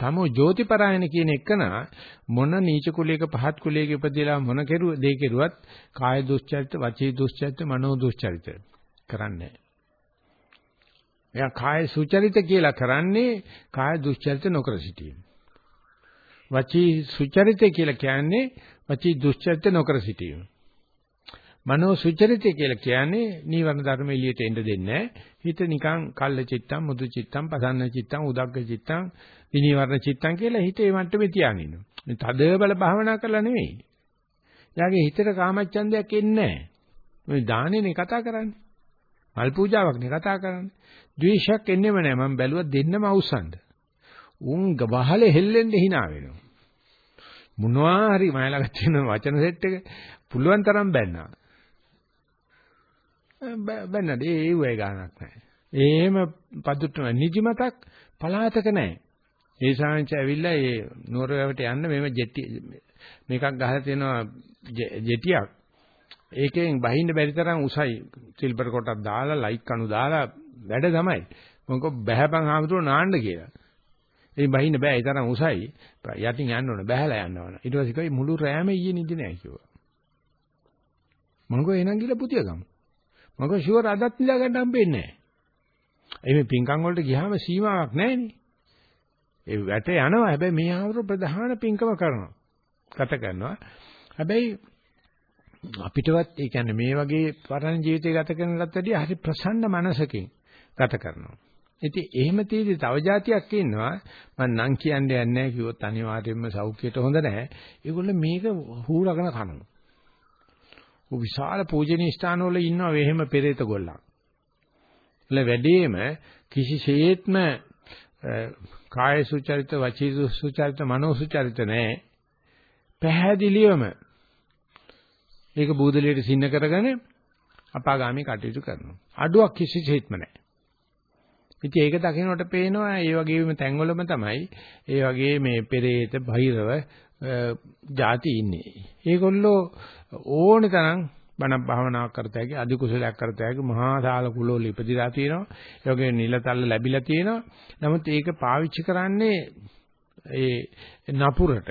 Speaker 1: තමෝ ජෝතිපරායන කියන එකන මොන නීච කුලයක පහත් කුලයක ඉපදලා මොන කෙරුව දෙය කෙරුවත් කාය දුස්චරිත වචී දුස්චරිත මනෝ දුස්චරිත කරන්නේ එයා කාය සුචරිත කියලා කරන්නේ කාය දුස්චරිත නොකර සිටීම. වචී සුචරිත කියලා කියන්නේ වචී දුස්චරිත නොකර සිටීම. මනෝ සුචරිතය කියලා කියන්නේ නීවරණ ධර්ම එළියට එන්න දෙන්නේ හිත නිකන් කල්ල චිත්තම් මුදු චිත්තම් පසන්න චිත්තම් උදග්ග චිත්තම් විනීවරණ චිත්තම් කියලා හිත ඒ මට්ටමේ තියාගෙන ඉන්නවා. මේ තද බල භාවනා කරලා නෙවෙයි. යාගේ හිතට කාමච්ඡන්දයක් එන්නේ නැහැ. මේ දානෙනේ කතා කරන්නේ. මල් පූජාවක්නේ කතා කරන්නේ. ද්වේෂයක් එන්නේම නැහැ. මම බැලුවා දෙන්නම අවසන්ද. උන් ගබහලේ හෙල්ලෙන්න hina වෙනවා. මොනවා හරි මයිලඟ තියෙන වචන සෙට් එක පුළුවන් තරම් බැන්නා. බැන්නද ඒ වේ ගානක් නැහැ. එහෙම පදුට්ටම නිදිමතක් පලාතක නැහැ. ඒ සාංශ ඇවිල්ලා ඒ නෝර්වේවට යන්න මෙම ජෙටි මේකක් ගහලා තියෙනවා ජෙටියක්. ඒකෙන් බහින්න බැරි තරම් උසයි සිල්වර් කොටක් දාලා ලයිට් කණු දාලා වැඩ තමයි. මොකද බහැපන් ආමතුරු නාන්න කියලා. ඒ බහින්න බෑ ඒ තරම් උසයි. යටින් යන්න ඕන බහැලා යන්න ඕන. ඊට පස්සේ කිව්වා මුළු රෑම ඊයේ නිදි නෑ කිව්වා. මම කිව්වා එහෙනම් ගිහලා පුතිය ගමු. මම කිව්වා ෂුවර් අදත් නිදා ගන්න හම්බෙන්නේ නැහැ. ඒ මේ පින්කම් වලට ගියාම සීමාවක් නැහැනේ. ඒ වැට යනවා හැබැයි මේ ආවරු ප්‍රධාන පින්කම කරනවා. ගත කරනවා. හැබැයි අපිටවත් ඒ කියන්නේ මේ වගේ පරණ ජීවිතය ගත කරනකට වැඩිය හරි ප්‍රසන්න මනසකින් ගත කරනවා. ඉතින් එහෙම තියෙදි තව જાතියක් ඉන්නවා මම නම් කියන්නේ නැහැ කිව්වොත් අනිවාර්යයෙන්ම සෞඛ්‍යයට හොඳ නැහැ. ඒගොල්ලෝ මේක හූරගෙන කනවා. ඔය විශාල පූජනීය ස්ථානවල ඉන්නවා එහෙම පෙරේත ගොල්ලන්. එල වැඩිම කිසිසේත්ම කාය සුචරිත වචී සුචරිත මනෝ සුචරිත නැහැ. පැහැදිලිවම ඒක බූදලියට සින්න කරගෙන අපාගාමී කටයුතු කරනවා. අඩුවක් කිසිසේත්ම නැහැ. ඉතින් ඒක දකින්නට පේනවා ඒ වගේම තැන්වලම තමයි ඒ වගේ මේ පෙරේත බහිරව ಜಾති ඉන්නේ. ඒගොල්ලෝ ඕනේ තරම් බණ භාවනාවක් කරත හැකි අධි කුසලයක් කරත හැකි මහා දාල කුලවල ඉපදිලා තියෙනවා. ඒ වගේ නිලතල්ල ලැබිලා තියෙනවා. නමුත් ඒක පාවිච්චි කරන්නේ ඒ නපුරට.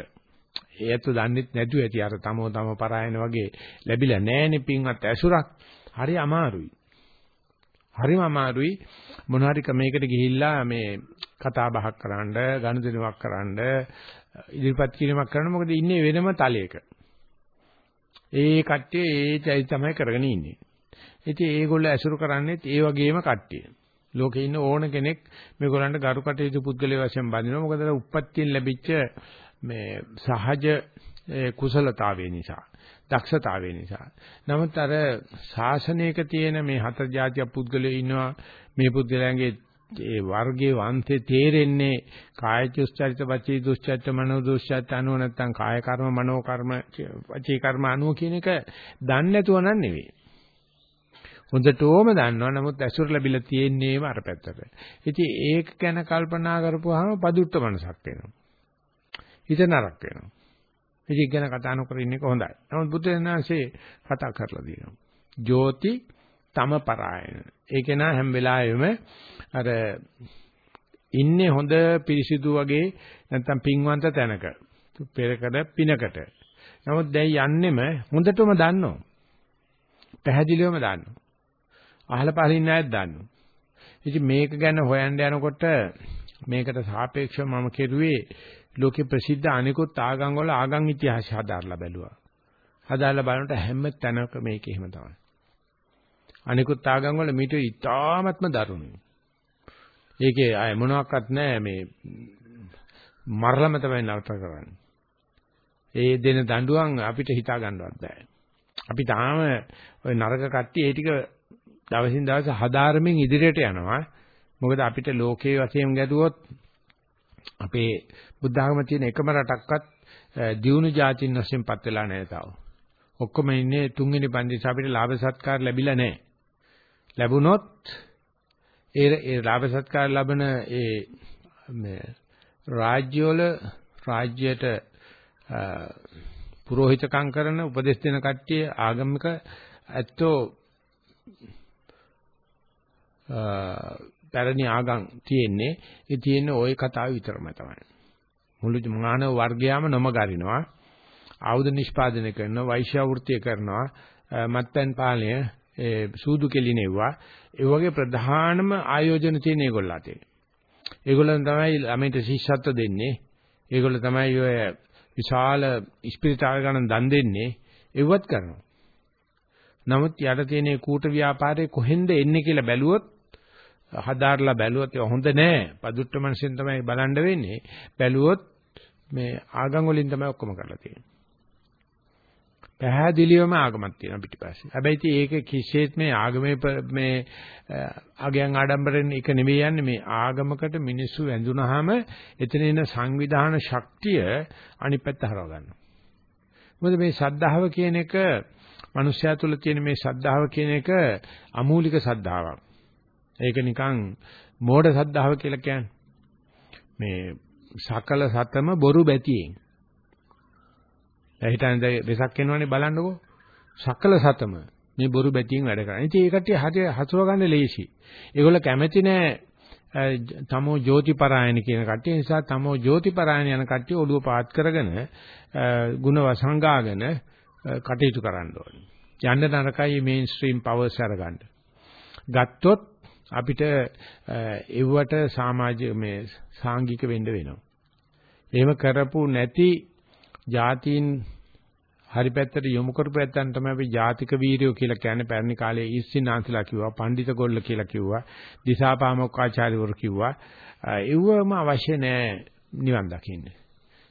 Speaker 1: ඒත් දන්නෙත් නැතුව ඇති අර තමෝ තම පරායන වගේ ලැබිලා නැහෙනේ පින්වත් ඇසුරක්. හරි අමාරුයි. හරිම අමාරුයි මොන හරි ක්‍රමයකට ගිහිල්ලා මේ කතා බහක් කරන්න, ගනුදෙනුවක් කරන්න, ඉදිරිපත් කිරීමක් කරන්න මොකද ඉන්නේ වෙනම තලයක. ඒ කට්ටිය ඒ චෛත්‍ය තමයි කරගෙන ඉන්නේ. ඉතින් ඒගොල්ලෝ ඇසුරු කරන්නේත් ඒ වගේම කට්ටිය. ලෝකේ ඉන්න ඕන කෙනෙක් මේගොල්ලන්ට ගරු කටයුතු පුද්ගලයා වශයෙන් බඳිනවා. මොකද අර උප්පත්තියෙන් ලැබිච්ච මේ සහජ කුසලතාවය නිසා, දක්ෂතාවය නිසා. නමුත් අර ශාසනයක තියෙන මේ හතර જાතිය පුද්ගලයෝ ඉන්නවා. මේ පුද්ගලයන්ගේ ඒ වර්ගයේ වංශේ තේරෙන්නේ කාය දුස්චරිත වචී දුස්චරිත මනෝ දුස්චරිත අනුව නැත්තම් කාය කර්ම මනෝ කර්ම වචී කර්ම අනුව කියන එක දන්නේ නැතුව නන් නෙවෙයි. හොඳටම දන්නවා නමුත් ඇසුර ලැබිලා තියෙන්නේම අර පැත්තට. ඉතින් ඒක ගැන කල්පනා කරපුවාම පදුට්ට මනසක් වෙනවා. හිත නරක වෙනවා. ඉතින් ගැන කතා නොකර ඉන්න එක හොඳයි. නමුත් බුද්ධ දනන්සේ කතා කරලා දිනවා. ජෝති තම පරායන. ඒක නා හැම වෙලාවෙම අර ඉන්නේ හොඳ පිරිසිදු වගේ නැත්තම් පින්වන්ත තැනක. පෙරකඩ පිනකට. නමුත් දැන් යන්නෙම හොඳටම දන්නවා. පැහැදිලිවම දන්නවා. අහල පහලින් නැත් දන්නවා. ඉතින් මේක ගැන හොයන්න යනකොට මේකට සාපේක්ෂව මම කෙරුවේ ලෝකේ ප්‍රසිද්ධ අනිකුත් ආගම් වල ආගම් ඉතිහාසය හදාarලා බැලුවා. හදාarලා බලනකොට හැම තැනක මේක එහෙම තමයි. අනිකුත් ආගම් වල මීට ඉතාමත්ම දරුණුයි. ඒකේ අය මොනවත් නැහැ මේ මරලම තමයි නතර කරන්නේ. ඒ දෙන දඬුවම් අපිට හිතා ගන්නවත් බෑ. අපි තාම ওই නරක කට්ටිය ඒ ටික දවසින් දවස හදාරමින් ඉදිරියට යනවා. මොකද අපිට ලෝකයේ වශයෙන් ගැදුවොත් අපේ බුද්ධ ආගම තියෙන එකම රටක්වත් දියුණු ජාතින් වශයෙන් පත් වෙලා නැහැ තාම. ඔක්කොම ඉන්නේ තුන්වෙනි පන්තිස අපිට ලාභ සත්කාර ලැබිලා නැහැ. ලැබුණොත් ඒ ඒ ලාභ සත්කාර ලැබෙන ඒ මේ රාජ්‍යවල රාජ්‍යයට පුරোহিতකම් කරන උපදෙස් දෙන කට්ටිය ආගමික ඇත්තෝ පැරණි ආගම් තියෙන්නේ. ඒ තියෙන්නේ ওই කතාව විතරම තමයි. මුළු මානව වර්ගයාම නොමගරිනවා. ආයුධ නිෂ්පාදනය කරනවා වෛශ්‍ය වෘත්තිය කරනවා. මත්පැන් පානය සූදු කෙලිනෙව්වා ඒ වගේ ප්‍රධානම ආයෝජන තියෙන ඒගොල්ලෝ අතේ. ඒගොල්ලන් තමයි ළමයින්ට ශිෂ්‍යත්ව දෙන්නේ. ඒගොල්ලෝ තමයි ඔය විශාල ස්පිරිතාල ගණන් දන් දෙන්නේ. ඒවත් කරනවා. නමුත් යට තියෙන කූට ව්‍යාපාරේ කොහෙන්ද එන්නේ කියලා බැලුවොත් හදාarලා බැලුවොත් ඒක හොඳ නෑ. පදුට්ට මනසෙන් තමයි බලන්න වෙන්නේ. බැලුවොත් මේ ආගම් වලින් තමයි ඔක්කොම කරලා තියෙන්නේ. පැහැදිලිවම ආගමක් තියෙනවා පිටිපස්සේ. හැබැයි ඉතින් ඒක කිසිසේත් මේ ආගමේ මේ ආගයන් ආඩම්බරෙන් එක නෙවෙයි යන්නේ මේ ආගමකට මිනිස්සු වැඳුනහම එතන එන සංවිධාන ශක්තිය අනිත් පැත්ත හරව ගන්නවා. මොකද මේ සද්ධාව කියන එක මිනිස්යා තුළ තියෙන මේ සද්ධාව කියන එක අමූලික සද්ධාවක්. ඒක නිකන් මෝඩ සද්ධාව කියලා කියන්නේ. මේ සකල සතම බොරු බැතියෙන් දැන් හිතන්නේ වෙසක් එනවනේ බලන්නකෝ. සකල සතම මේ බොරු බැතියෙන් වැඩ කරන්නේ. ඉතින් ඒ කට්ටිය හරිය හසුර ගන්න ලේසි. ඒගොල්ල කැමැති නෑ තමෝ ජෝතිපරායන කියන කට්ටිය නිසා තමෝ ජෝතිපරායන යන කට්ටිය ඔළුව පාත් කරගෙන ಗುಣ වසංගාගෙන කටයුතු කරන්න ඕනේ. යන්න නරකයි මේන් ස්ට්‍රීම් පවර්ස් අරගන්න. ගත්තොත් අපිට එව්වට සමාජ මේ සාංගික වෙන්න වෙනවා. එහෙම කරපු නැති ජාතීන් හරි පැත්තට යොමු කරපු ඇත්තන් තමයි අපි ජාතික වීරයෝ කියලා කියන්නේ. පැරණි කාලේ ඊස්සිනාන්සලා කිව්වා පඬිත ගොල්ල කියලා කිව්වා දිසාපාමොක්කාචාර්යවරු කිව්වා. ඒවම අවශ්‍ය නෑ නිවන් දකින්න.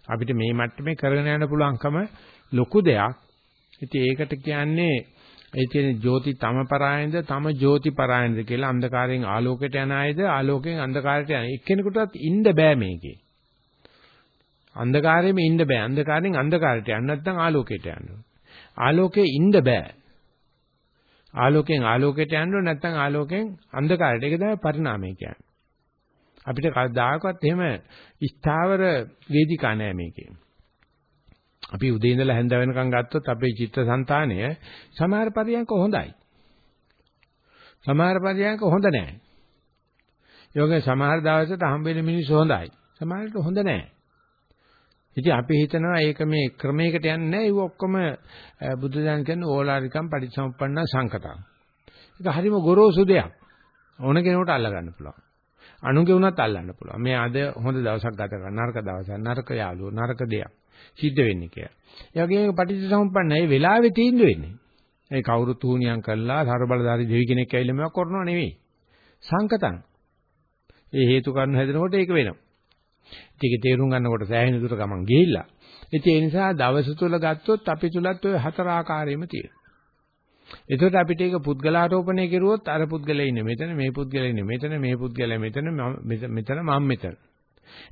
Speaker 1: අපිට මේ මට්ටමේ කරගෙන යන්න පුළුවන්කම ලොකු දෙයක්. ඉතින් ඒකට කියන්නේ ඒ කියන්නේ ජෝති තම පරායනද තම ජෝති පරායනද කියලා අන්ධකාරයෙන් ආලෝකයට යන අයද ආලෝකයෙන් අන්ධකාරයට යන එක්කෙනෙකුටත් ඉන්න බෑ මේකේ. අන්ධකාරයේම ඉන්න බෑ. අන්ධකාරයෙන් අන්ධකාරයට යන්න නැත්නම් ආලෝකයට යන්න ආලෝකයේ ඉන්න බෑ. ආලෝකයෙන් ආලෝකයට යන්න නැත්නම් ආලෝකයෙන් අන්ධකාරයට. ඒක තමයි පරිණාමය කියන්නේ. අපිට කවදාකවත් එහෙම ස්ථාවර වේදිකා නෑ මේකේ. අපි උදේ ඉඳලා හැන්ද වෙනකන් ගත්තොත් අපේ චිත්තසංතානය සමහර පරියන්ක හොඳයි. සමහර පරියන්ක හොඳ නෑ. යෝගේ සමහර දවසට හම්බෙන මිනිස්සු හොඳයි. සමහරට හොඳ නෑ. ඉතින් අපි හිතනවා ඒක මේ ක්‍රමයකට යන්නේ නැහැ. ඒක ඔක්කොම බුදු දහම කියන්නේ ඕලාරිකම් පටිච්චසමුප්පන්න සංකතම්. ඒක හරිම ගොරෝසු දෙයක්. ඕන කෙනෙකුට අල්ල ගන්න පුළුවන්. අනුගේ උනත් අල්ලන්න පුළුවන්. මේ අද හොඳ දවසක් ගත කරන නරක දවසක් නරක යාළුවෝ නරක දෙයක් සිද්ධ වෙන්නේ කියලා. ඒ වගේම පටිච්චසමුප්පන්න ඒ වෙලාවේ තීන්දුව වෙන්නේ. ඒ කවුරුත් උහුණියම් කළා සර්බලධාරී දෙවි කෙනෙක් ඇවිල්ලා මේවා කරනව නෙවෙයි. සංකතං. ඒ හේතු කාරණා හැදෙනකොට ඒක වෙනවා. ඒක තේරුම් ගන්නකොට සෑහෙන දුර ගමන් ගිහිල්ලා. ඒ නිසා දවස තුල ගත්තොත් අපි තුලත් ওই හතර ආකාරයෙම තියෙනවා. එතකොට අපිට ඒක පුද්ගලාරෝපණය කරුවොත් අර පුද්ගලයා ඉන්නේ මෙතන, මේ පුද්ගලයා ඉන්නේ මෙතන, මේ පුද්ගලයා මෙතන, මෙතන මම මෙතන.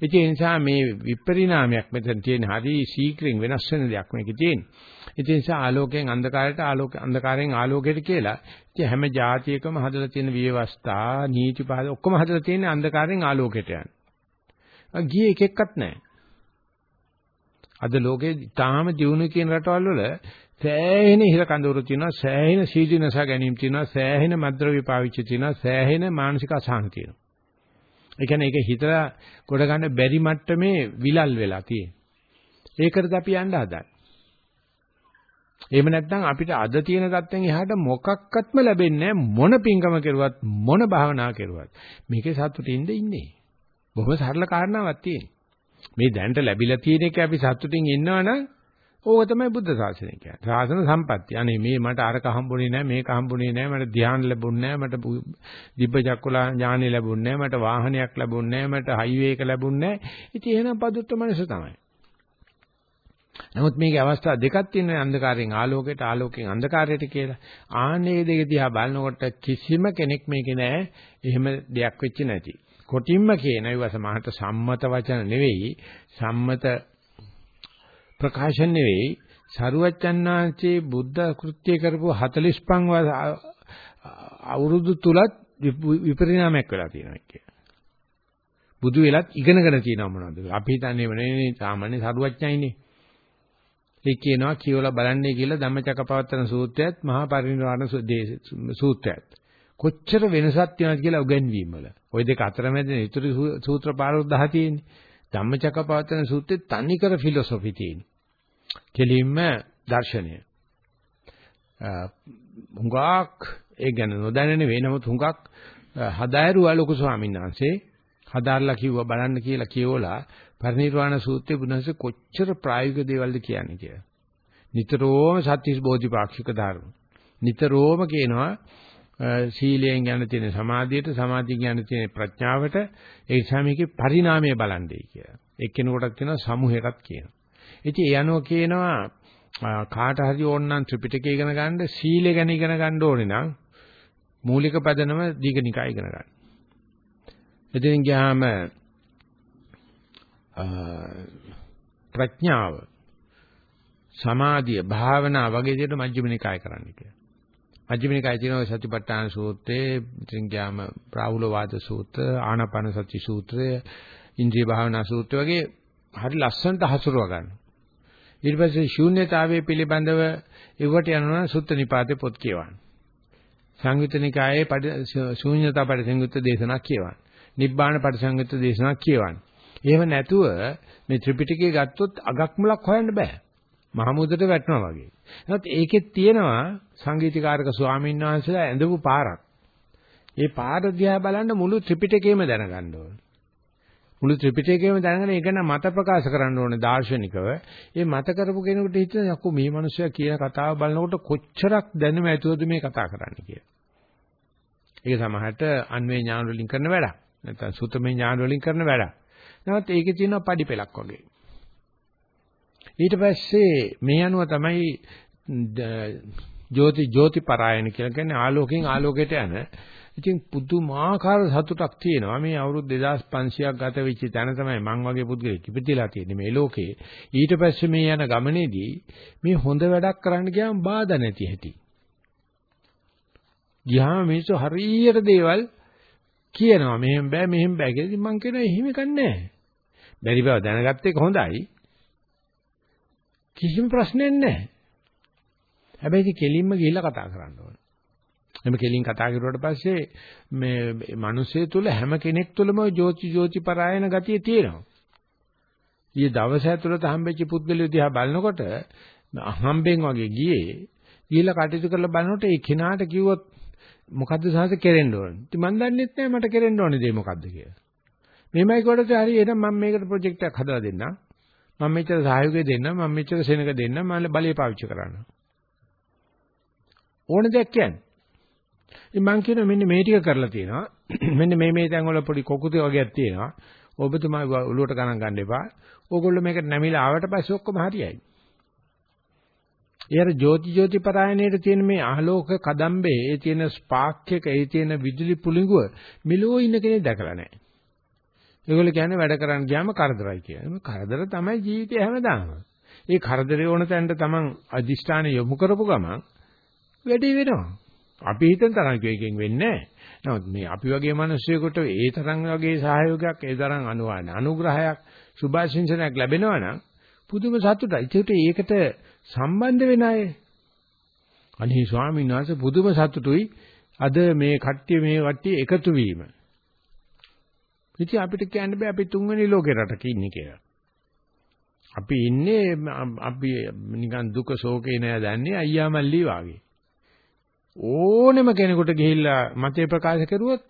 Speaker 1: ඒ නිසා මේ විපරිණාමයක් මෙතන තියෙන හරි ශීක්‍රයෙන් වෙනස් වෙන දෙයක් මේකේ තියෙන. ඒ නිසා ආලෝකයෙන් අන්ධකාරයට ආලෝක අන්ධකාරයෙන් ආලෝකයට කියලා. ඉතින් හැම જાතියකම හදලා තියෙන විවස්ථා, නීති පහද ඔක්කොම හදලා තියෙන අන්ධකාරයෙන් ආලෝකයට යන. ගියේ එක එක්කත් නැහැ. අද ලෝකේ තාම දියුණු කියන රටවල් වල සෑහෙන හිර කඳවුරු තියෙනවා සෑහෙන සීදීනස ගැනීම තියෙනවා සෑහෙන මද්ද්‍රව්‍ය පාවිච්චි තියෙනවා සෑහෙන මානසික අසහන තියෙනවා. ඒ කියන්නේ ඒක හිතලා කොට ගන්න බැරි මට්ටමේ විලල් වෙලා තියෙන. ඒකටද අපි යන්න හදන්නේ. එහෙම නැත්නම් අපිට අද තියෙන தත්ත්වෙන් එහාට මොකක්වත්ම ලැබෙන්නේ මොන පිංගම කෙරුවත් මොන භාවනා කෙරුවත් මේකේ සතුටින්ද ඉන්නේ. බොහොම සරල කාරණාවක් තියෙන. මේ දැනට ලැබිලා තියෙන එක අපි සතුටින් ඉන්නවනම් ඕක තමයි බුද්ධ ශාසනය කියන්නේ. ශාසන සම්පත්තිය. අනේ මේ මට අරක හම්බුනේ නැහැ, මේක හම්බුනේ නැහැ, මට ධ්‍යාන ලැබුණේ නැහැ, මට දිබ්බ චක්කුලා ඥානෙ ලැබුණේ නැහැ, මට වාහනයක් ලැබුණේ නැහැ, මට හයිවේ එක ලැබුණේ නැහැ. ඉතින් එහෙනම් පදුත්ත මනස තමයි. නමුත් මේකේ අවස්ථා දෙකක් තියෙනවා අන්ධකාරයෙන් ආලෝකයට ආලෝකයෙන් අන්ධකාරයට කියලා. ආන්නේ දෙක දිහා බලනකොට කිසිම කෙනෙක් මේකේ නැහැ. එහෙම දෙයක් වෙච්ච නැති. කොටින්ම කියන ඒවා සමහරට සම්මත වචන නෙවෙයි සම්මත ප්‍රකාශන නෙවෙයි සරුවච්චන්නාංශේ බුද්ධ කෘත්‍ය කරපු 45 අවුරුදු තුලත් විපරිණාමයක් වෙලා තියෙනවා කිය. බුදු වෙලත් ඉගෙනගෙන තියෙනව මොනවද? අපි හිතන්නේ වෙන්නේ සාමාන්‍ය සරුවච්චයිනේ. ඒ කියනවා කියවලා බලන්නේ කියලා ධම්මචක්කපවත්තන සූත්‍රයත් මහා පරිනිර්වාණ සූත්‍රයත්. කොච්චර වෙනසක් තියෙනවද කියලා උගන්වීම වල. ওই දෙක අතරමැද ඉතුරු සූත්‍ර 5 තියෙන්නේ. ධම්මචක්කපවත්තන සූත්‍රයේ තනිකර ෆිලොසොෆි තියෙන්නේ. කෙලින්ම දර්ශනය. හුඟක් ඒ ගැන නොදැන නෙවෙයි නමුත් හුඟක් හදායරුවා ලොකු ස්වාමීන් වහන්සේ හදාarලා කිව්වා බලන්න කියලා කියවලා පරිනිර්වාණ සූත්‍රයේ බුදුන්සේ කොච්චර ප්‍රායෝගික දේවල්ද කියන්නේ කියලා. නිතරම සත්‍තිස් බෝධිපාක්ෂික ධර්ම. නිතරම කියනවා සීලයෙන් යන තියෙන සමාධියට සමාධියෙන් යන තියෙන ප්‍රඥාවට ඒ නිසා මේකේ පරිණාමය බලන්නේ කියලා. එක්කෙනෙකුටත් කියනවා සමූහයටත් කියනවා. ඉතින් ඒ අනුව කියනවා කාට හරි ඕනනම් ත්‍රිපිටකය ඉගෙන ගන්න සීලය ගැන ඉගෙන ගන්න ඕනේ නම් මූලික පදනම දීඝනිකා ඉගෙන ගන්න. එදින් ගියාම ප්‍රඥාව සමාධිය භාවනා වගේ දේට මජ්ක්‍ධිම නිකාය කරන්න කියලා. මජ්ක්‍ධිම නිකායේ තියෙන සතිපට්ඨාන සූත්‍රයේ ඉතින් ගියාම රාහුල වාද සූත්‍ර, ආනාපාන සති සූත්‍රය, ඉන්ද්‍රිය භාවනා සූත්‍ර වගේ හරි ලස්සනට හසුරව ගන්න. ඊට පස්සේ ශූන්‍යතාවයේ පිළිබඳව ඉවට යනවා සුත්ත නිපාතේ පොත් කියවන්න. සංයුත්ත නිකායේ ශූන්‍යතා පරිසංයුත්ත දේශනා කියවන්න. නිබ්බාන පරිසංයුත්ත දේශනා කියවන්න. එහෙම නැතුව මේ ත්‍රිපිටකය ගත්තොත් අගක් මුලක් හොයන්න බෑ. මහමුදට වැටෙනවා වගේ. එහෙනම් ඒකෙත් තියෙනවා සංගීතීකාරක ස්වාමීන් වහන්සේලා ඇඳපු පාරක්. ඒ පාර දිහා බලන්න මුළු ත්‍රිපිටකයම දැනගන්න ඕනේ. මුළු ත්‍රිපිටකයම දැනගෙන ඒක නම් මත ප්‍රකාශ කරන්න ඕනේ දාර්ශනිකව. ඒ මත කරපු කෙනෙකුට හිතෙන යකෝ මේ මිනිස්සයා කියන කතාව බලනකොට කොච්චරක් දැනුම ඇතුවද මේ කතා කරන්නේ කියලා. ඒක සමහරට අන්වේ ඥාන වලින් කරන වැඩක්. නැත්නම් සුතමේ ඥාන වලින් කරන වැඩක්. නමුත් ඒකේ තියෙනවා padi පෙලක් වගේ. ඊට පස්සේ මේ අනුව තමයි ජෝති ජෝති පරායන කියලා කියන්නේ ආලෝකයෙන් ආලෝකයට යන. ඉතින් පුදුමාකාර සතුටක් තියෙනවා. මේ අවුරුදු 2500ක් ගත වෙච්ච තැන තමයි මං වගේ පුද්ගලෙක් ඉපදිලා තියෙන්නේ මේ ලෝකේ. ඊට පස්සේ මේ යන ගමනේදී මේ හොඳ වැඩක් කරන්න ගියාම බාධා නැති හැටි. ගියාම මිනිස්සු හරියට දේවල් කියනවා. මෙහෙම බෑ මෙහෙම බෑ කියලා. ඉතින් මං කියනවා එහෙම කන්නේ බැරි බව දැනගත්ත එක හොඳයි. කිසිම ප්‍රශ්නයක් නැහැ හැබැයි ඉතින් කෙලින්ම ගිහිල්ලා කතා කරන්න ඕනේ එමෙ කෙලින් කතා කරුවාට පස්සේ මේ මිනිස්සය තුල හැම කෙනෙක් තුලම ජෝති ජෝති පරායන ගතිය තියෙනවා. ඊයේ දවස් ඇතුළත හම්බෙච්ච පුද්ගලයෝ දිහා බලනකොට අහම්බෙන් වගේ ගියේ ගිහිල්ලා කටයුතු කරලා බලනකොට ඒ කෙනාට කිව්වොත් මොකද්ද සාහස කෙරෙන්න ඕනේ. ඉතින් මම දන්නෙත් නෑ මට කෙරෙන්න ඕනේ දේ මොකද්ද කියලා. මෙමයි කොටස හරි එහෙනම් මම මේකට ප්‍රොජෙක්ට් එකක් හදලා දෙන්නම්. මම මෙච්චර සහයෝගය දෙන්නම්. මම මෙච්චර සෙනඟ දෙන්නම්. මම බලය පාවිච්චි කරන්න. ඕන දෙයක් කියන්නේ. ඉතින් මං කියනවා මෙන්න මේ ටික කරලා තියෙනවා. මෙන්න මේ මේ තැන් වල පොඩි කොකුතේ වගේක් තියෙනවා. ඔබතුමා ඔලුවට ගණන් ගන්න එපා. ඕගොල්ලෝ මේකට නැමිලා ආවට පස්සේ ඔක්කොම හරියයි. ඊයර ජෝති ජෝති පරායනයේ තියෙන මේ ආලෝක කදම්බේ ඒ තියෙන ස්පාක් එක ඒ තියෙන විදුලි පුළිඟුව මෙලෝ ඉන්න කෙනෙක් දැකලා නැහැ. ඒගොල්ලෝ කියන්නේ වැඩ කරන්න ගියාම කරදරයි කියලා. කරදර තමයි ජීවිතේ හැමදාම. ඒ කරදරේ ඕන තැනට තමන් අදිෂ්ඨාන යොමු කරපු ගමන් වැඩේ වෙනවා. අපි හිතන තරම් එකකින් වෙන්නේ නැහැ. නමුත් මේ අපි වගේ මිනිස්සුයෙකුට ඒ තරම් වගේ සහයෝගයක්, ඒ තරම් අනුවාන අනුග්‍රහයක්, සුභාශිංසනයක් ලැබෙනවා නම් පුදුම සතුටයි. ඒකට සම්බන්ධ වෙන අය අනේ ස්වාමීන් වහන්සේ පුදුම සතුටුයි අද මේ කට්ටිය මේ කට්ටිය එකතු වීම. ඉතින් අපිට කියන්න බෑ අපි තුන්වෙනි ලෝකේ රටක ඉන්නේ කියලා. අපි ඉන්නේ අපි නිකන් දුක ශෝකේ නෑ දන්නේ අයියා මල්ලි වාගේ. ඕනෙම කෙනෙකුට ගිහිල්ලා මතේ ප්‍රකාශ කරුවොත්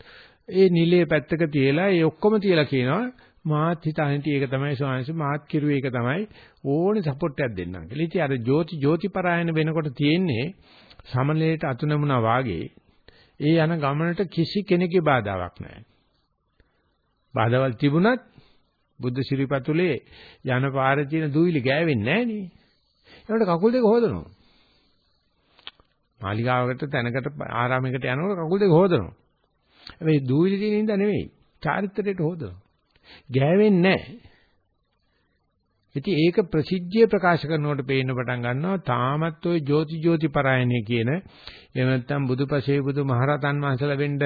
Speaker 1: ඒ නිලයේ පැත්තක තියලා ඒ ඔක්කොම තියලා කියනවා මාත් හිතන්නේ ඒක තමයි ස්වාමීන් මාත් කිරුවේ ඒක තමයි ඕනේ සපෝට් එකක් දෙන්නම් කියලා. ඉතින් අර ජෝති ජෝති පරායන වෙනකොට තියෙන්නේ සමලයට අතුනමුණා වාගේ ඒ යන ගමනට කිසි කෙනෙකුගේ බාධාවක් නැහැ. බාධාවල් තිබුණත් බුද්ධ ශිරීපතුලේ යන පාරේ තියෙන දූවිලි ගෑවෙන්නේ නැහැ නේ. ඒකට කකුල් දෙක හොදනවා. මාලිගාවකට තැනකට ආරාමයකට යනකොට කකුල් දෙක හොදනවා. හැබැයි දූවිලි තියෙන හින්දා නෙවෙයි. චාරිත්‍රයට හොදනවා. ගෑවෙන්නේ නැහැ. ඉතින් ඒක ප්‍රසිද්ධිය ප්‍රකාශ කරනකොට පේන්න පටන් ගන්නවා තාමත් ওই ජෝති ජෝති පරායනය කියන එහෙම නැත්නම් බුදුපසේ බුදු මහරතන් වහන්සේලා වෙන්න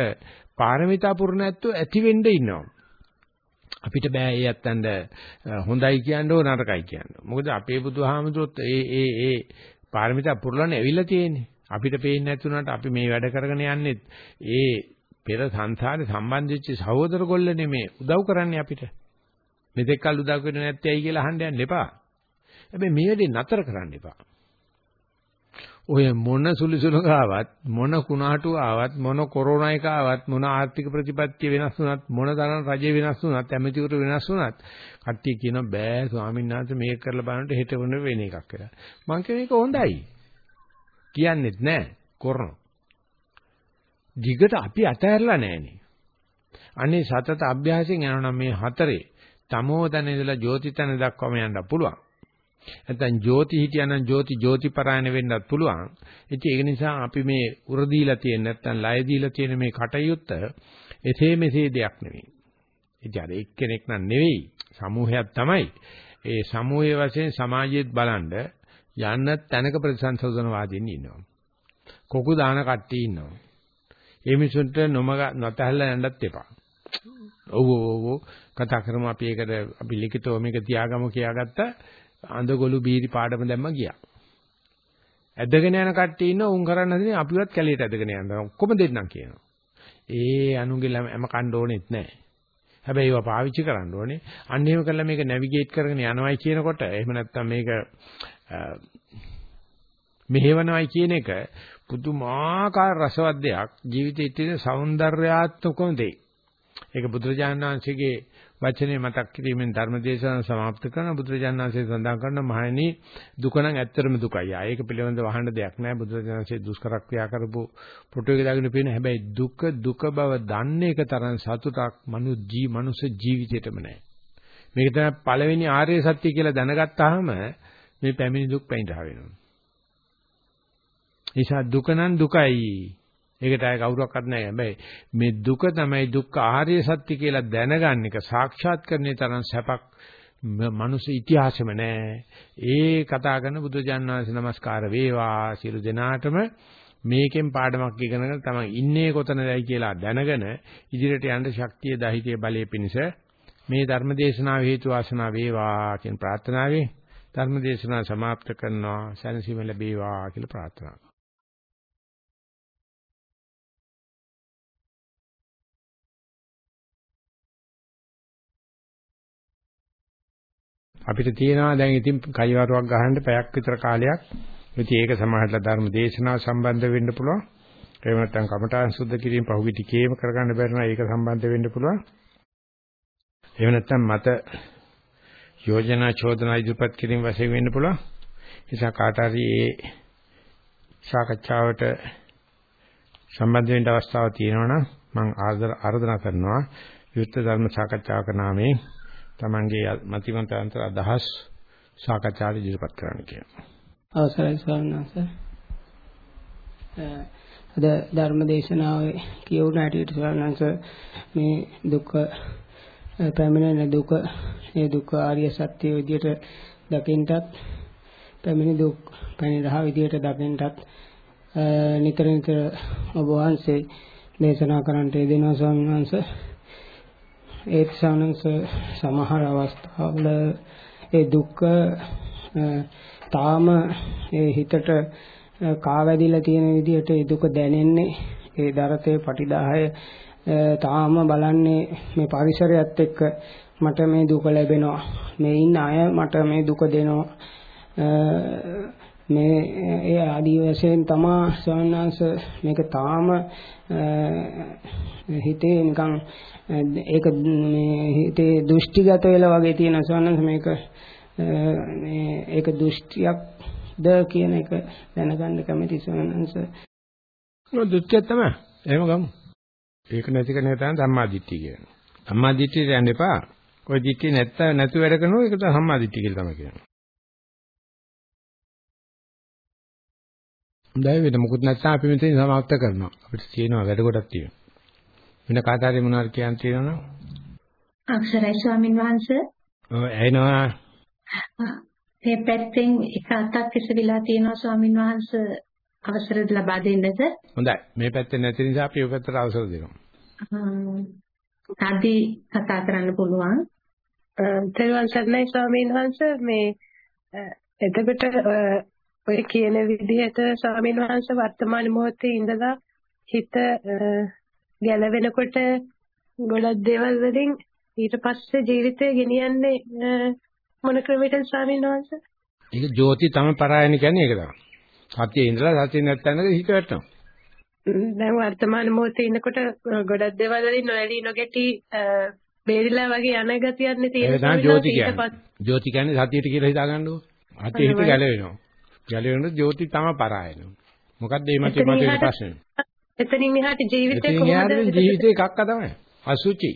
Speaker 1: පාරමිතා පුරණ ඇත්තෝ ඇති වෙන්න ඉන්නවා. අපිට බෑ ඒ යත්තන්ට හොඳයි කියන්න ඕන නරකයි කියන්න. මොකද අපේ බුදුහාමුදුරුවොත් ඒ ඒ ඒ පාරමිතා පුරලන්නේ ඇවිල්ලා තියෙන්නේ. අපිට පේන්නේ නැතුණාට අපි මේ වැඩ කරගෙන යන්නේ ඒ පෙර සංසාරේ සම්බන්ධ වෙච්ච සහෝදර ගොල්ල නෙමේ උදව් කරන්නේ අපිට. මෙතෙක් කල් උදව් කරන්නේ නැත්තේ ඇයි කියලා අහන්න යන්න එපා. හැබැයි මේ වැඩේ නතර කරන්න එපා. ඔය මොන සුලිසුලක ආවත් මොන කුණාටු ආවත් මොන කොරෝනා එක ආවත් මොන ආර්ථික ප්‍රතිපත්තිය වෙනස් වුණත් මොන තරම් රජය වෙනස් වුණත් ඇමතිවරු වෙනස් වුණත් කට්ටිය කියන බෑ ස්වාමීන් වහන්සේ මේක කරලා බලනකොට හෙට වෙන වෙන එකක් කියලා. මං කියන එක හොඳයි. කියන්නෙත් නෑ කරන. දිගට අපි අතහැරලා නෑනේ. අනේ සතත අභ්‍යාසයෙන් යනනම් මේ හතරේ තමෝ තැන ඉඳලා ජෝති තැන දක්වාම යන්න පුළුවන්. නැත්නම් ජෝති හිටියනම් ජෝති ජෝති පරායන වෙන්නත් පුළුවන්. ඉතින් ඒක නිසා අපි මේ උර දීලා තියෙන නැත්නම් ලය දීලා තියෙන මේ කටයුත්ත එසේ මෙසේ දෙයක් නෙවෙයි. ඉතින් අර එක්කෙනෙක් නන් නෙවෙයි සමූහයක් තමයි. ඒ සමූහයේ වශයෙන් සමාජයේත් බලන්න යන්න තැනක ප්‍රතිසංසෝධනවාදීන් ඉන්නවා. කොකු දාන කට්ටිය ඉන්නවා. ඒ මිනිසුන්ට නොමග නොතැහැල්ලා යන්නත් එපා. ඔව් ඔව් ඔව් කතා කරමු අපි ඒකට අපි ලිඛිතව මේක තියාගමු කියාගත්තා අඳගොළු බීරි පාඩම දැම්ම ගියා. ඇදගෙන යන කට්ටිය ඉන්න උන් කරන්න දෙන්නේ අපිවත් කැලේට ඇදගෙන යනවා. ඔක්කොම දෙන්නම් කියනවා. ඒ අනුගේ ළම කන්න ඕනෙත් නැහැ. හැබැයි ඒවා පාවිච්චි කරන්න ඕනේ. අන්න එහෙම කළා මේක නැවිගේට් කරගෙන යනවයි කියනකොට එහෙම නැත්නම් මේක මෙහෙවනවයි කියන එක පුදුමාකාර රසවත් දෙයක්. ජීවිතයේ තියෙන సౌందర్యාත්මකම දෙයක්. ඒක බුදුරජාණන් වහන්සේගේ වචනේ මතක් කිරීමෙන් ධර්මදේශන સમાપ્ત කරන බුදුරජාණන් වහන්සේ සඳහන් කරන මහණෙනි දුක නම් ඇත්තටම දුකයි. ආ ඒක පිළිබඳව වහන්න දෙයක් නැහැ. බුදුරජාණන් වහන්සේ දුෂ්කර ක්‍රියා කරපු ෆොටෝ එක දාගෙන පේන හැබැයි දුක දුක බව දන්නේ එක තරම් සතුටක් මනු ජී මනුස්ස ජීවිතේටම නැහැ. මේක තමයි පළවෙනි ආර්ය සත්‍ය කියලා දැනගත්තාම මේ පැමිණි දුක් පැනිරහ වෙනවා. නිසා දුක නම් දුකයි. ඒකට අය කවුරක්වත් නැහැ. හැබැයි මේ දුක තමයි දුක්ඛ ආර්ය සත්‍ය කියලා දැනගන්න එක සාක්ෂාත් කරන්නේ තරම් සැපක් මනුස්ස ඉතිහාසෙම නැහැ. ඒ කතා කරන බුදුජානනාංශ නමස්කාර වේවා සියලු දෙනාටම මේකෙන් පාඩමක් ඉගෙනගෙන තමයි ඉන්නේ කොතනදයි කියලා දැනගෙන ඉදිරියට යන්න ශක්තිය දහිතේ බලයේ පිණිස මේ ධර්ම දේශනාව හේතු වාසනා වේවා කියන ප්‍රාර්ථනාවෙන් ධර්ම දේශනාව સમાપ્ત කරනවා සැනසීම ලැබේවා කියලා ප්‍රාර්ථනා අපිට තියෙනවා දැන් ඉතින් කයිවාරුවක් ගහන්න පැයක් විතර කාලයක්. ඉතින් ඒක සමාහట్లా ධර්ම දේශනාව සම්බන්ධ වෙන්න පුළුවන්. එහෙම නැත්නම් කමඨාන් සුද්ධ කිරීම පහුගිය ටිකේම කරගන්න බැරි නම් ඒක සම්බන්ධ වෙන්න පුළුවන්. එහෙම නැත්නම් මත යෝජනා චෝදනා ඉදිරිපත් කිරීම වශයෙන් වෙන්න පුළුවන්. නිසා කාට හරි ඒ සාකච්ඡාවට සම්බන්ධ වෙන්න අවස්ථාවක් තියෙනවා නම් මම ආරාධනා කරනවා යුක්ත ධර්ම සාකච්ඡාවක නාමයෙන් තමන්ගේ මතිමතාන්තර අදහස් සාකච්ඡාට ඉදිරිපත් කරන්න කියලා.
Speaker 2: අවසරයි ස්වාමීන් වහන්සේ. අද ධර්ම දේශනාවේ කියවුණ හැටියට ස්වාමීන් වහන්සේ මේ දුක පැමිණෙන දුක ඒ දුක ආර්ය සත්‍ය විදියට දකින්නටත් පැමිණි දුක් පැනිරහ විදියට දකින්නටත් නිතර නිතර ඔබ වහන්සේ දේශනා කරන්නට යෙදෙනවා ස්වාමීන් වහන්සේ ඒත් සානංශ සමහර අවස්ථාවල ඒ දුක්ඛ තාම ඒ හිතට කාවැදිලා තියෙන විදිහට ඒ දුක දැනෙන්නේ ඒ දරතේ පටිදාහය තාම බලන්නේ මේ පරිසරයත් එක්ක මට මේ දුක ලැබෙනවා. මේ ඉන්න අය මට මේ දුක දෙනවා. මේ ඒ ආදී වශයෙන් තමා ස්වාමීන් මේක තාම හිතේ නිකන් ඒක මේ හිතේ දෘෂ්ටිගත වෙලා වගේ තියෙන සවනස මේක මේ ඒක දෘෂ්ටියක්ද කියන එක දැනගන්න කැමති සවනස.
Speaker 1: නෝ දෘෂ්ටිය තමයි. එහෙම ගමු. ඒක නැති කෙනෙක් තමයි ධම්මාදිට්ඨිය කියන්නේ. ධම්මාදිට්ඨියට යන්න එපා. ඔය දිට්ඨිය නැත්ත නැතු වැඩ කරනවා ඒක තමයි ධම්මාදිට්ඨිය කියලා තමයි කියන්නේ. හොඳයි වෙන මොකුත් නැත්නම් අපි මෙතන සමාප්ත කරනවා අපිට තියෙනවා වැඩ කොටක් තියෙනවා වෙන කාටරි මොනවාරි කියන්න තියෙනවද?
Speaker 3: අක්ෂරයි ස්වාමින් වහන්සේ.
Speaker 1: ඔව් ඇයිනවා.
Speaker 3: මේ පැත්තෙන් එක අතක් එසවිලා තියෙනවා ස්වාමින් වහන්සේ අවසර ලබා දෙන්නද?
Speaker 1: හොඳයි. මේ පැත්තේ නැති නිසා අපි ඔය පැත්තට අවසර දෙනවා.
Speaker 3: තදි කතා කරන්න පුළුවන්.
Speaker 4: තෙරුවන් සරණයි ස්වාමීන් වහන්සේ මේ එතකොට ඔය කියන විදිහට ස්වාමීන් වහන්සේ වර්තමාන මොහොතේ ඉඳලා හිත ගැලවෙනකොට ගොඩක් දේවල් වලින් ඊට පස්සේ ජීවිතය ගෙනියන්නේ මොන ක්‍රමයකද ස්වාමීන් වහන්සේ?
Speaker 1: ඒක ජෝති තම පරායන කියන්නේ ඒක තමයි. සතියේ ඉඳලා සතියේ නැත්තඳ හිත වැටෙනවා.
Speaker 4: දැන් වර්තමාන මොහොතේ ඉන්නකොට ගොඩක් දේවල් වලින් නොඇලී නොගැටි බේරිලා වගේ යන ගතියක් නේ තියෙන්නේ.
Speaker 1: ඒක තමයි ජෝති කියන්නේ. ජෝති කියන්නේ සතියට කියලා හිතා ගන්නකො. අතේ හිත ගැලවෙනවා. ගැලවෙනකොට ජෝති තම පරායන. මොකද්ද මේ මතේ මතේ ප්‍රශ්නේ?
Speaker 4: එතනින් එහාට ජීවිතේ
Speaker 1: කොහොමද? ජීවිතේ එකක්ක තමයි. අසුචි.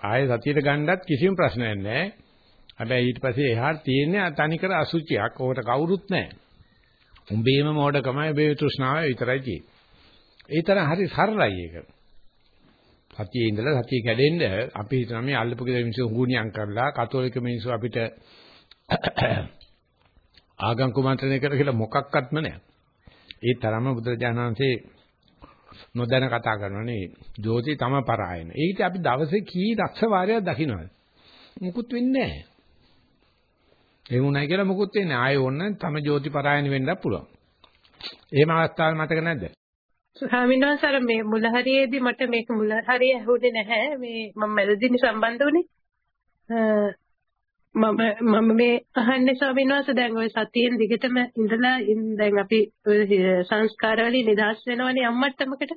Speaker 1: ආයේ සතියට ගන්නත් කිසිම ප්‍රශ්නයක් නැහැ. හැබැයි ඊට පස්සේ එහාට තියෙන්නේ තනිකර අසුචියක්. ඕකට කවුරුත් නැහැ. උඹේම මෝඩකමයි ඔබේ තෘෂ්ණාව විතරයි තියෙන්නේ. ඒ තරම් හරි සරලයි ඒක. සතියේ ඉඳලා සතිය කැඩෙන්න අපි හිතන මේ අල්ලපු කියලා මිනිස්සු හුණියම් කරලා කතෝලික මිනිස්සු අපිට ආගම් කුමන්ත්‍රණය කර කියලා මොකක්වත්ම නැහැ. ඒ තරම බුදුරජාණන්සේ නොදැන කතා කරනනේ ජෝති තම පරායන. ඒකට අපි දවසේ කී ලක්ෂ වාරයක් දකින්නවද? මුකුත් වෙන්නේ නැහැ. ඒ වුණයි කියලා මුකුත් වෙන්නේ. ආයෙ ඕන්න තම ජෝති පරායන වෙන්නත් පුළුවන්. එහෙම අවස්ථාවක් මතක නැද්ද?
Speaker 4: ස්වාමීන් වහන්සේ මේ මුල හරියේදී මට මේක මුල හරිය ඇහුනේ නැහැ. මේ මම මැදදිනේ සම්බන්ධ වුණේ. මම මම මේ අහන්නේ ස්වාමීන් වහන්සේ දැන් ওই සතියෙන් දිගටම ඉඳලා දැන් අපි සංස්කාර වලින් නිදහස් වෙනවනේ අම්මට්ටමකට.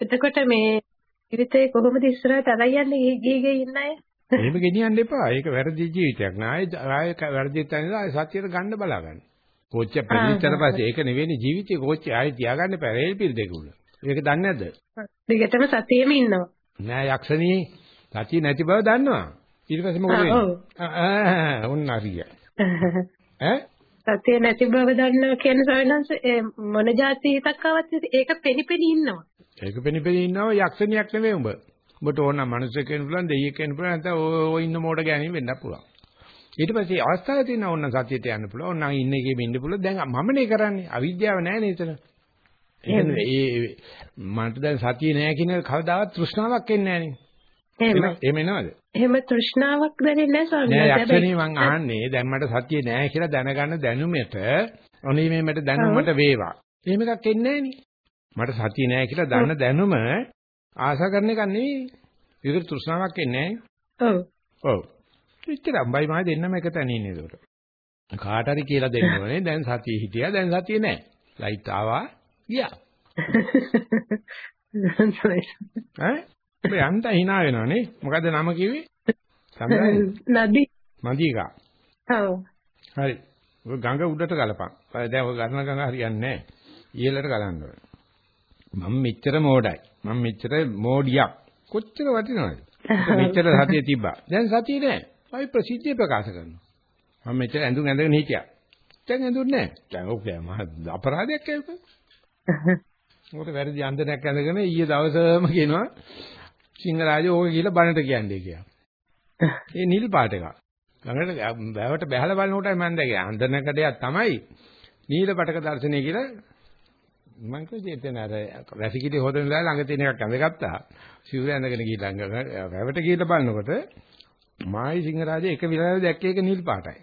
Speaker 4: එතකොට මේ ජීවිතේ කොහොමද ඉස්සරහට අරන් යන්නේ ගිහි ගිහි ඉන්න අය?
Speaker 1: එහෙම ගෙනියන්න එපා. ඒක වැරදි ජීවිතයක් නෑ. ආය වැරදි තැනලා සතියට ගන්න බලාගන්න. කෝච්චිය පැලිච්චට පස්සේ ඒක නෙවෙයි ජීවිතේ කෝච්චිය ආයෙ තියාගන්න බෑ රේල් පිල් දෙක උල. ඒක දන්නේ නැද්ද?
Speaker 4: දිගටම සතියෙම ඉන්නවා.
Speaker 1: නෑ යක්ෂණී සතිය නැති බව දන්නවා. ඊට පස්සේ මොකද වෙන්නේ? ඔන්න හරිය. ඈ?
Speaker 4: සතිය නැති බව දන්නවා කියන සවිනංශ මොන જાති හිතක් ආවත් ඒක පෙනිපෙනි ඉන්නවා.
Speaker 1: ඒක පෙනිපෙනි ඉන්නව යක්ෂණියක් නෙවෙයි උඹ. උඹට ඕන නම් මිනිස්සෙක් වෙන්න පුළුවන් දෙයියෙක් වෙන්න පුළුවන් නැත්නම් ඔය ඉන්න මෝඩ ගෑණි වෙන්න පුළුවන්. ඊට පස්සේ අවස්ථාව තියෙන ඕන සතියට යන්න පුළුවන්. ඕන නම් ඉන්න එකේ ඉන්න පුළුවන්. දැන් මමනේ කරන්නේ. අවිද්‍යාව නැහැ නේද එතන. ඒ මන්ට දැන් සතිය නැහැ කියන කවදාවත් තෘෂ්ණාවක් එන්නේ නැහැ නේ. එහෙම එනවද?
Speaker 4: එහෙම තෘෂ්ණාවක් දැනෙන්නේ නැහැ ස්වාමීනි.
Speaker 1: නෑ යක්ෂණී මං අහන්නේ දැන් මට සතිය නැහැ කියලා දැනගන්න දැනුමෙට ඔනේ මේ මට දැනුමට වේවා. එහෙම එකක් එන්නේ මට සතිය නැහැ කියලා දන්න දැනුම ආශා කරන එක නෙවෙයි. ඒක තෘෂ්ණාවක් එන්නේ
Speaker 4: නැහැ. ඔව්.
Speaker 1: ඔව්. එච්චර අම්බයි මායි දෙන්නම එක තැන ඉන්නේ ඒකට. කාට හරි කියලා දෙන්න ඕනේ. දැන් සතිය හිටියා දැන් සතිය නැහැ. ලයිට් ආවා ගියා. ඈ ඔබ යන්ට hina වෙනවනේ. මොකද්ද නම කිව්වේ?
Speaker 4: නදී.
Speaker 1: මදීකා.
Speaker 4: ඔව්.
Speaker 1: හරි. ඔය ගඟ උඩට ගලපන්. දැන් ඔය ගන්න ගඟ හරියන්නේ නැහැ. ඉහළට ගලන්න ඕනේ. මම මෙච්චර මෝඩයි. මම මෙච්චර මෝඩියක්. කොච්චර වටිනවද? මෙච්චර සතිය තිබ්බා. දැන් සතිය නෑ. අපි ප්‍රසිද්ධිය ප්‍රකාශ කරනවා. මම මෙච්චර ඇඳුම් ඇඳගෙන හිටියා. දැන් ඇඳුම් නෑ. දැන් ඔක මහ අපරාධයක් ඒක. මොකද වැරදි අන්දනයක් ඇඳගෙන ඊයේ දවසම කියනවා සිංහරාජෝ ඕක කියලා බණට කියන්නේ කියලා. ඒ නිල් පාට එක. ළඟට බෑවට බහැලා බලනකොට මම දැක්කේ අන්දනකඩයක් තමයි නීල පටක දර්ශනය කියලා මම කිව්වේ එතන අර වැසිකිලි හොදන වෙලාව ළඟ තියෙන එකක් අඳගත්තා. සිවුර ඇඳගෙන ගිහින් වැවට ගිහිල්ලා බලනකොට මායි සිංහරාජේ එක විලාසෙ දැක්කේ ඒක නිල් පාටයි.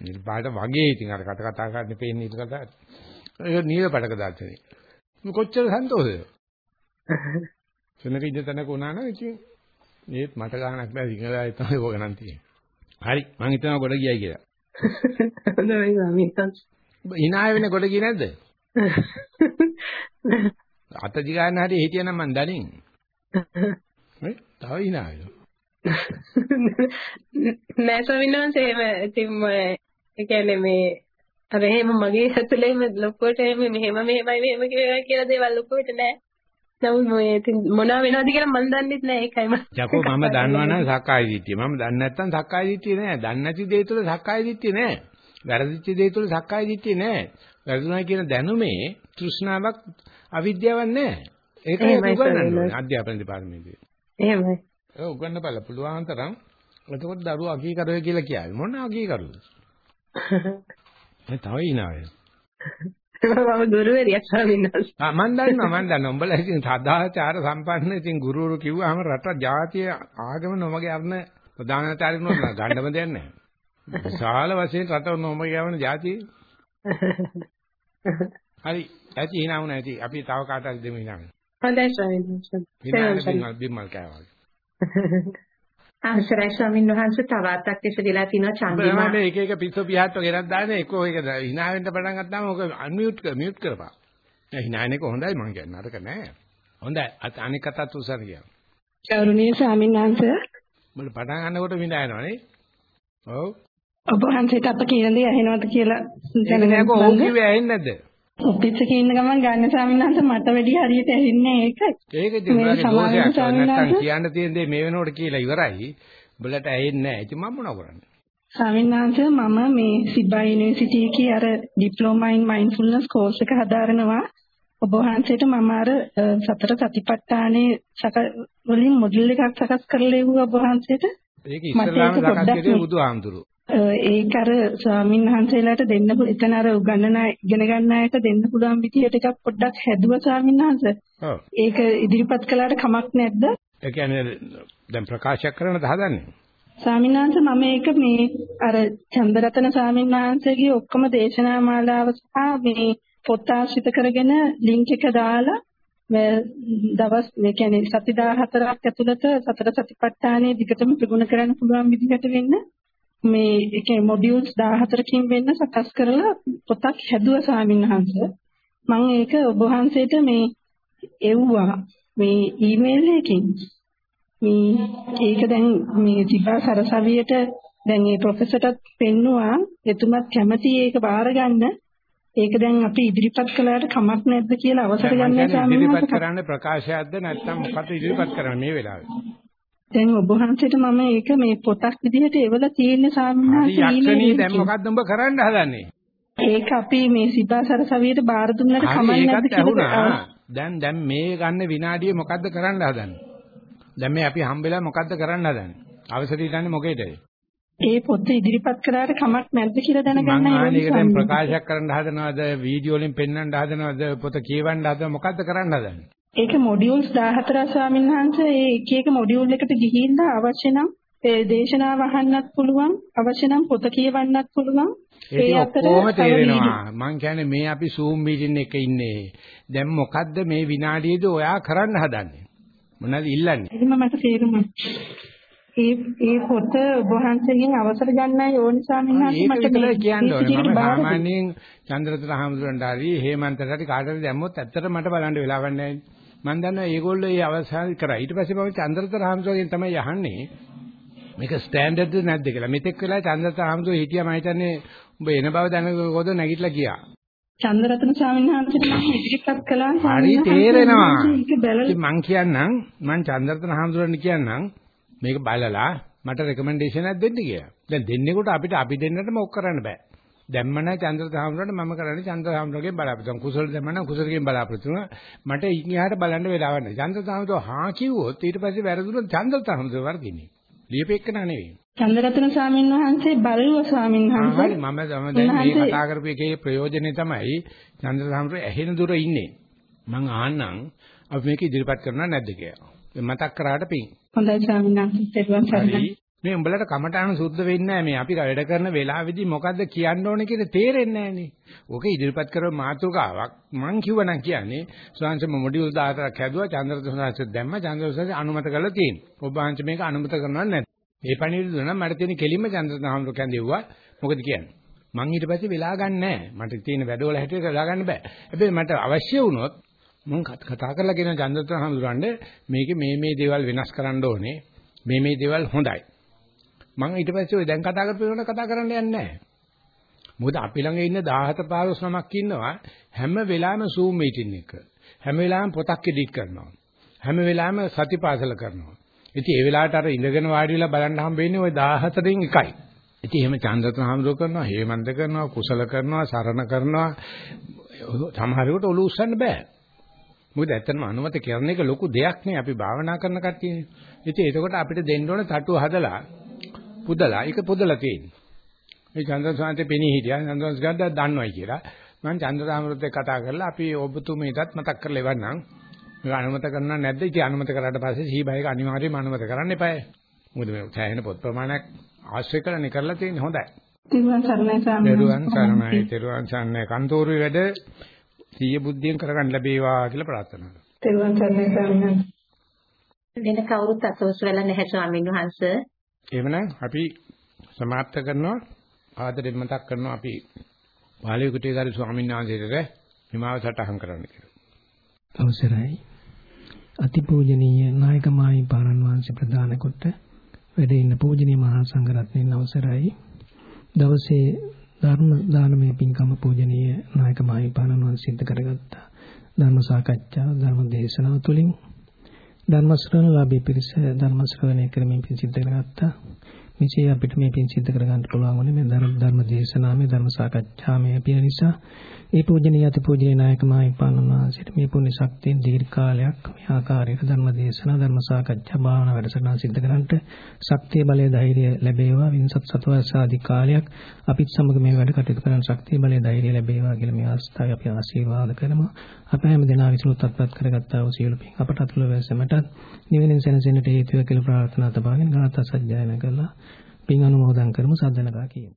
Speaker 1: නිල් පාට වගේ ඉතින් අර කට කතා කරන්නේ පේන්නේ නිල් කතා. ඒක නිල පටක දර්ශනේ. කොච්චර සන්තෝෂද? සෙනක ඉඳ තැනක වුණා නම් ඉතින් මේත් මට ගානක් බෑ සිංහලයි තමයි ඕක නම් තියෙන්නේ. හරි මං හිතනවා ගොඩ ගියයි කියලා.
Speaker 4: හොඳයි ස්වාමීන්
Speaker 1: හිනාය වෙන්නේ ගොඩ ගියේ නැද්ද? අත දිගාන හරි හිටියනම් මං දනින්. නේ? තව හිනා වෙනවා.
Speaker 4: නෑ ස්වාමීන් වහන්සේ එහෙම ඉතින් ඒ කියන්නේ මේ අර එහෙම මගේ ඇතුළේම ලොකුවට එහෙම මෙහෙම මෙහෙමයි මෙහෙම කියලා දේවල් ලොකුවට නෑ. නමුත් මේ ඉතින් මොනවා වෙනවද කියලා මම දන්නෙත් නෑ ඒකයි මම.
Speaker 1: යකෝ මම දන්නවනම් සක්කාය දිට්ඨිය. මම දන්නේ නැත්නම් සක්කාය දිට්ඨිය නෑ. දන්නේ නැති දේ තුළ සක්කාය දිට්ඨිය නෑ. වැරදිච්ච දේ තුළ සක්කාය දිට්ඨිය නෑ. වැරදුනා කියන දැනුමේ තෘෂ්ණාවක් අවිද්‍යාවක් නෑ. ඒක උගන්වන්නේ අධ්‍යාපන දෙපාර්තමේන්තුවේ.
Speaker 4: එහෙමයි.
Speaker 1: ඒක උගන්වන්න බල පුළුවන් තරම් එතකොට දරුවෝ අකීකරුවේ කියලා කියන්නේ මොන අකීකරුවද? මේ තව ඉනාවේ.
Speaker 4: මම ගුරුවරියක් ස්වාමීන් වහන්සේ.
Speaker 1: මන් දන්නවා මන් දන්නවා. උඹලා ඉතින් සදාචාර සම්පන්න ඉතින් ගුරුවරු කිව්වහම රට ජාතිය ආගම නොමග යන ප්‍රධානාචාර්යනෝ ගන්නම දෙයක් නැහැ. විශාල වශයෙන් රට නොමග යවන ජාතිය. හරි. ඇති hinaු නැති. අපි තව කාට හරි දෙමු hinaු.
Speaker 4: හොඳයි ස්වාමීන් වහන්සේ.
Speaker 1: hinaු බිම්මල් කෑවා.
Speaker 3: අවසරයි ස්වාමීන් වහන්සේ තව අතක් ඉස්සෙලා තිනවා චන්දිමා.
Speaker 1: මම එක එක පිස්සු පියාට්ටෝ ගෙනත් දාන්නේ එක්කෝ ඒක hina වෙන්න පටන් ගත්තාම ඕක අන්මියුට් කර මියුට් කරපන්. ඒ hina එක හොඳයි මං කියන්නේ නරක නෑ. හොඳයි අනික කතාත් උසර කියන්න.
Speaker 5: ගෞරවනීය ස්වාමීන් වහන්සේ
Speaker 1: මම පටන් ගන්නකොට විඳා යනවනේ. ඔව්.
Speaker 5: ඔබ වහන්සේට අප කියන දේ ඇහෙනවද කියලා
Speaker 1: දැනගන්න ඕක කිව්වේ ඇහෙන්නේ නැද්ද?
Speaker 5: ඔපිට්ස කියන ගමන් ගන්න ස්වාමීන් වහන්සේ මට වැඩි හරියට ඇහෙන්නේ ඒකයි.
Speaker 1: ඒක ඉතින් දෝෂයක් නැත්තම් කියන්න තියෙන දේ මේ වෙනකොට කියලා ඉවරයි. උඹලට ඇහෙන්නේ නැහැ. ඉතින් මම මොනව කරන්නේ?
Speaker 5: ස්වාමීන් වහන්සේ මම මේ සිබා යුනිවර්සිටි එකේ අර ඩිප්ලෝමා ඉන් මයින්ඩ්ෆුල්නස් කෝස් එක හදාරනවා. ඔබ වහන්සේට මම අර සතර සතිපට්ඨානේ සක වලින් මොඩල් එකක් සකස් කරලා ඉවුවා ඔබ වහන්සේට.
Speaker 1: ඒක ඉස්සරලාම සකස් කළේ බුදුහාමුදුරුවෝ.
Speaker 5: ඒක අර ස්වාමීන් වහන්සේලාට දෙන්න එතන අර උගන්නන ඉගෙන ගන්න අයට දෙන්න පුළුවන් විදියට එකක් පොඩ්ඩක් හැදුවා ස්වාමීන් වහන්සේ.
Speaker 1: ඔව්.
Speaker 5: ඒක ඉදිරිපත් කළාට කමක් නැද්ද?
Speaker 1: ඒ කියන්නේ දැන් ප්‍රකාශයක් කරන්නද හදන්නේ?
Speaker 5: ස්වාමීන් වහන්සේ මම ඒක මේ අර චන්දරතන ස්වාමීන් වහන්සේගේ ඔක්කොම දේශනා මාලාව සහ මේ පොත් ආශ්‍රිත කරගෙන ලින්ක් එක දාලා දවස් මේ කියන්නේ සති 14ක් ඇතුළත සතර සතිපට්ඨානයේ දිගටම ප්‍රගුණ කරන්න පුළුවන් විදිහට වෙන්න මේ කියන්නේ මොඩියුල්ස් 14කින් වෙන්න සකස් කරලා පොතක් හැදුවා ස්වාමීන් වහන්සේ. මම ඒක ඔබ වහන්සේට මේ එව්වා මේ ඊමේල් එකකින්. මේ ඒක දැන් මේ තිබා සරසවියට දැන් මේ ප්‍රොෆෙසර්ටත් පෙන්නුවා එතුමත් කැමති ඒක බාර ගන්න. ඒක දැන් අපි ඉදිරිපත් කළාට කමක් නැද්ද කියලා අවසර ගන්න ස්වාමීන් වහන්සේ.
Speaker 1: ඉදිරිපත් කරන්න ප්‍රකාශයක්ද නැත්නම් මොකද ඉදිරිපත් කරන්නේ මේ වෙලාවේ?
Speaker 5: දැන් ඔබ වහන්සේට මම ඒක මේ පොතක් විදිහට එවලා තියෙන සාමිනාසී
Speaker 1: යක්ෂණී දැන් මොකද්ද උඹ කරන්න හදන්නේ?
Speaker 5: ඒක අපි මේ සිතාසර සවියට බාර දුන්නට කමක් නැද්ද
Speaker 1: කියලා දැන් දැන් මේ ගන්න විනාඩිය මොකද්ද කරන්න හදන්නේ? දැන් මේ අපි හම්බෙලා මොකද්ද කරන්න හදන්නේ? අවසර ඉල්ලන්නේ මොකේද?
Speaker 5: ඒ පොත ඉදිරිපත් කරාට කමක් නැද්ද කියලා දැනගන්න
Speaker 1: ආන්නේ දැන් ප්‍රකාශයක් කරන්න හදනවද වීඩියෝ වලින් පෙන්වන්න හදනවද පොත කියවන්න හදනවද මොකද්ද කරන්න හදන්නේ?
Speaker 5: ඒක මොඩියුල්ස් 14 ස්වාමීන් වහන්සේ ඒ එක එක මොඩියුල් එකට ගිහිල්ලා අවශ්‍ය නම් ඒ දේශනාව අහන්නත් පුළුවන් අවශ්‍ය නම් පොත කියවන්නත් පුළුවන්.
Speaker 1: ඒ ඔක්කොම තේරෙනවා. මං කියන්නේ මේ අපි Zoom meeting එකේ ඉන්නේ. දැන් මොකද්ද මේ විනාඩියේදී ඔයා කරන්න හදන්නේ? මොනවද ඉල්ලන්නේ?
Speaker 5: එහෙම මට තේරුණා. ඒ ඒ පොත වහන්සේගෙන් අවසර ගන්නයි ඕනි ස්වාමීන් වහන්සේ. මට
Speaker 1: මේ කියන්න ඕනේ. මම සාමාන්‍යයෙන් චන්ද්‍රතර හාමුදුරන්ට හරි හේමන්තට හරි කාටද දැම්මොත් ඇත්තට මට බලන්න වෙලාවක් නැහැ මම දන්නවා ඒගොල්ලෝ ඒ අවසාන කරා. ඊට පස්සේ මම චන්ද්‍රතර හාමුදුරගෙන් තමයි අහන්නේ. මේක ස්ටෑන්ඩඩ්ද නැද්ද කියලා. මෙතෙක් වෙලා චන්ද්‍රතර හාමුදුරුවෝ හිටියා. මම හිතන්නේ උඹ එන බව දැනගොද නැගිටලා ගියා.
Speaker 5: චන්දරත්න ස්වාමීන් වහන්සේට මම ඉදිරිපත් කළා.
Speaker 1: හරි තේරෙනවා. මං කියන්නම් මං චන්දරත්න හාමුදුරන් කියන්නම් මේක බලලා මට රෙකමෙන්ඩේෂන් එකක් දෙන්න කියලා. දැන් දෙන්නෙකුට අපිට අපි දෙන්නටම ඔක් කරන්න බෑ. දැම්ම නැහැ චන්ද්‍ර හාමුදුරන්ට මම කරන්නේ චන්ද්‍ර හාමුදුරගෙන් බලාපොරොත්තු. කුසල දැම්ම නම් කුසලගෙන් බලාපොරොත්තු වෙනවා. මට ඉන්හිහාට බලන්න වෙලාවක් නැහැ. චන්ද්‍ර හාමුදුර හා කිව්වොත් ඊට පස්සේ වැරදුනොත් චන්ද්‍ර හාමුදුර වර්ධිනේ. ලියපෙන්න නෙවෙයි.
Speaker 5: චන්ද්‍රරත්න ස්වාමීන් වහන්සේ බලුව ස්වාමීන් වහන්සේ.
Speaker 1: හරි මම දැන් මේ කතා කරපු එකේ ප්‍රයෝජනේ තමයි චන්ද්‍ර හාමුදුර ඇහෙන දුර ඉන්නේ. මං ආන්නම් අපි මේක ඉදිරිපත් කරනවා නැද්ද කියලා. මතක් කරාට පිං.
Speaker 5: හොඳයි ස්වාමීන් වහන්සේ.
Speaker 1: මේ උඹලට කමටහන සුද්ධ වෙන්නේ නැහැ මේ අපි වැඩ කරන වෙලාවෙදී මොකද්ද කියන්න ඕනේ කියලා තේරෙන්නේ නැහනේ. ඕක ඉදිරිපත් කරව මාතෘකාවක් මං කිව්වනම් කියන්නේ ස්වාංශම මොඩියුල් 14ක් හැදුවා චන්ද්‍රදෝසනාංශ දැම්ම චන්ද්‍රදෝසනාංශ අනුමත කරලා තියෙනවා. ඔබ වහන්සේ මේක අනුමත කරනවද නැද්ද? මේ පණිවිඩ දුන්නා මට තියෙන කෙලින්ම චන්ද්‍රදෝසනාංශ කැඳෙව්වා. මොකද කියන්නේ? මං ඊට පස්සේ වෙලා ගන්න නැහැ. මට තියෙන වැඩවල හැටියට වෙලා ගන්න බෑ. හැබැයි මට අවශ්‍ය වුණොත් මම කතා කරලා කියන චන්ද්‍රදෝසන හඳුරන්නේ මේකේ මේ මේ දේවල් වෙනස් කරන්න ඕනේ. මේ මේ දේවල් හොඳයි. මම ඊට පස්සේ ඔය දැන් කතා කරපු ඒවා කතා කරන්න යන්නේ නැහැ. මොකද අපි ළඟ ඉන්න 17 15 නමක් ඉන්නවා හැම වෙලාවෙම Zoom meeting එක. හැම වෙලාවෙම පොතක් එඩිට් කරනවා. හැම වෙලාවෙම සතිපාසල කරනවා. ඉතින් ඒ වෙලාවට අර ඉඳගෙන වාඩි වෙලා බලන්න හම්බෙන්නේ ওই 14න් එකයි. ඉතින් එහෙම චන්ද්‍රතන හාමුදුරුවෝ කරනවා, හේමන්ත කරනවා, කුසල කරනවා, සරණ කරනවා. සමහරකට ඔලු උස්සන්න බෑ. මොකද ඇත්තටම අනුමත කරන එක ලොකු දෙයක් නේ අපි භාවනා කරන කට්ටියනේ. ඉතින් එතකොට අපිට දෙන්න ඕනේ තටුව හදලා පුදලා ඒක පුදලා තියෙන්නේ. මේ චන්ද්‍රසාන්තේ පෙනී හිටියා චන්ද්‍රසාන්ත ගද්දා දන්නවයි කියලා. මම චන්ද්‍රාමෘතත් එක්ක කතා කරලා අපි ඔබතුමීටත් මතක් කරලා ඉවන්නම්. මේක අනුමත කරනවා නැද්ද? ඉතින් අනුමත කරාට පස්සේ සීබයික අනිවාර්යයෙන්ම අනුමත කරන්න එපායි. මොකද මේ සෑහෙන පොත් ප්‍රමාණයක් ආශ්‍රය කරන්නේ කරලා තියෙන්නේ හොඳයි.
Speaker 5: තිරුවන් සරණයි ස්වාමීන්
Speaker 1: දරුවන් සරණයි දරුවන් සරණයි කන්තෝරුවේ වැඩ සිය බුද්ධියෙන් කරගන්න ලැබේවා කියලා ප්‍රාර්ථනා කරනවා.
Speaker 5: තිරුවන් සරණයි ස්වාමීන්
Speaker 3: වෙන කවුරුත් අසෝස් වෙලා නැහැ ස්වාමීන් වහන්සේ.
Speaker 1: එවනම් අපි සමාප්ත කරනවා ආදරෙන් මතක් කරනවා අපි පාලිය කුටියේගාරි ස්වාමීන් වහන්සේට හිමාව සටහන් කරන්න කියලා.
Speaker 6: අවසරයි. අතිපූජනීය නායක මායි පාරන් වහන්සේ ප්‍රදාන කොට වැඩ ඉන්න පූජනීය මහා සංඝරත්නයන් අවසරයි. දවසේ ධර්ම දානමය පින්කම පූජනීය නායක මායි පාරන් වහන්සේ සිද්ධ කරගත්තා. ධර්ම සාකච්ඡා ධර්ම දේශනාව තුළින් ධර්ම ශ්‍රවණ ලාභී පිරිස ධර්ම ශ්‍රවණය කරමින් පින් සිද්ධ කරගත්තා. මෙසේ අපිට මේ පින් සිද්ධ කරගන්න පුළුවන් වුණේ මේ ධර්ම ධර්ම දේශනාවේ ධර්ම සාකච්ඡාමය පිය නිසා ඒ පූජනීය අති පූජනීය නායක මාහිමිපාණන් වහන්සේට මේ පුණ්‍ය ශක්තියෙන් දීර්ඝ කාලයක් මේ ආකාරයට ධර්ම දේශනා ධර්ම සාකච්ඡා භාවනා වැඩසටහන් සිද්ධ කරන්නට ශක්තිය බලය ධෛර්යය ලැබේවා. වින්සත් සතවර්ෂ ආදී කාලයක් අපිත් සමග මේ වැඩ කටයුතු කරන්න ශක්තිය බලය ධෛර්යය ලැබේවා කියලා මේ ආස්ථාවේ අපි ආශිර්වාද කරමු අප හැම දෙනා විසින් උත්පත් කරගත්තා වූ සියලු පින් අපට අතුල වැසෙමටත් නිවෙනින් සැනසෙන්නට හේතු වේ කියලා ප්‍රාර්ථනා තබාගෙන ගාථා සජ්ජායනා කළා. පින් අනුමෝදන් කරමු සද්දනකා කියමු.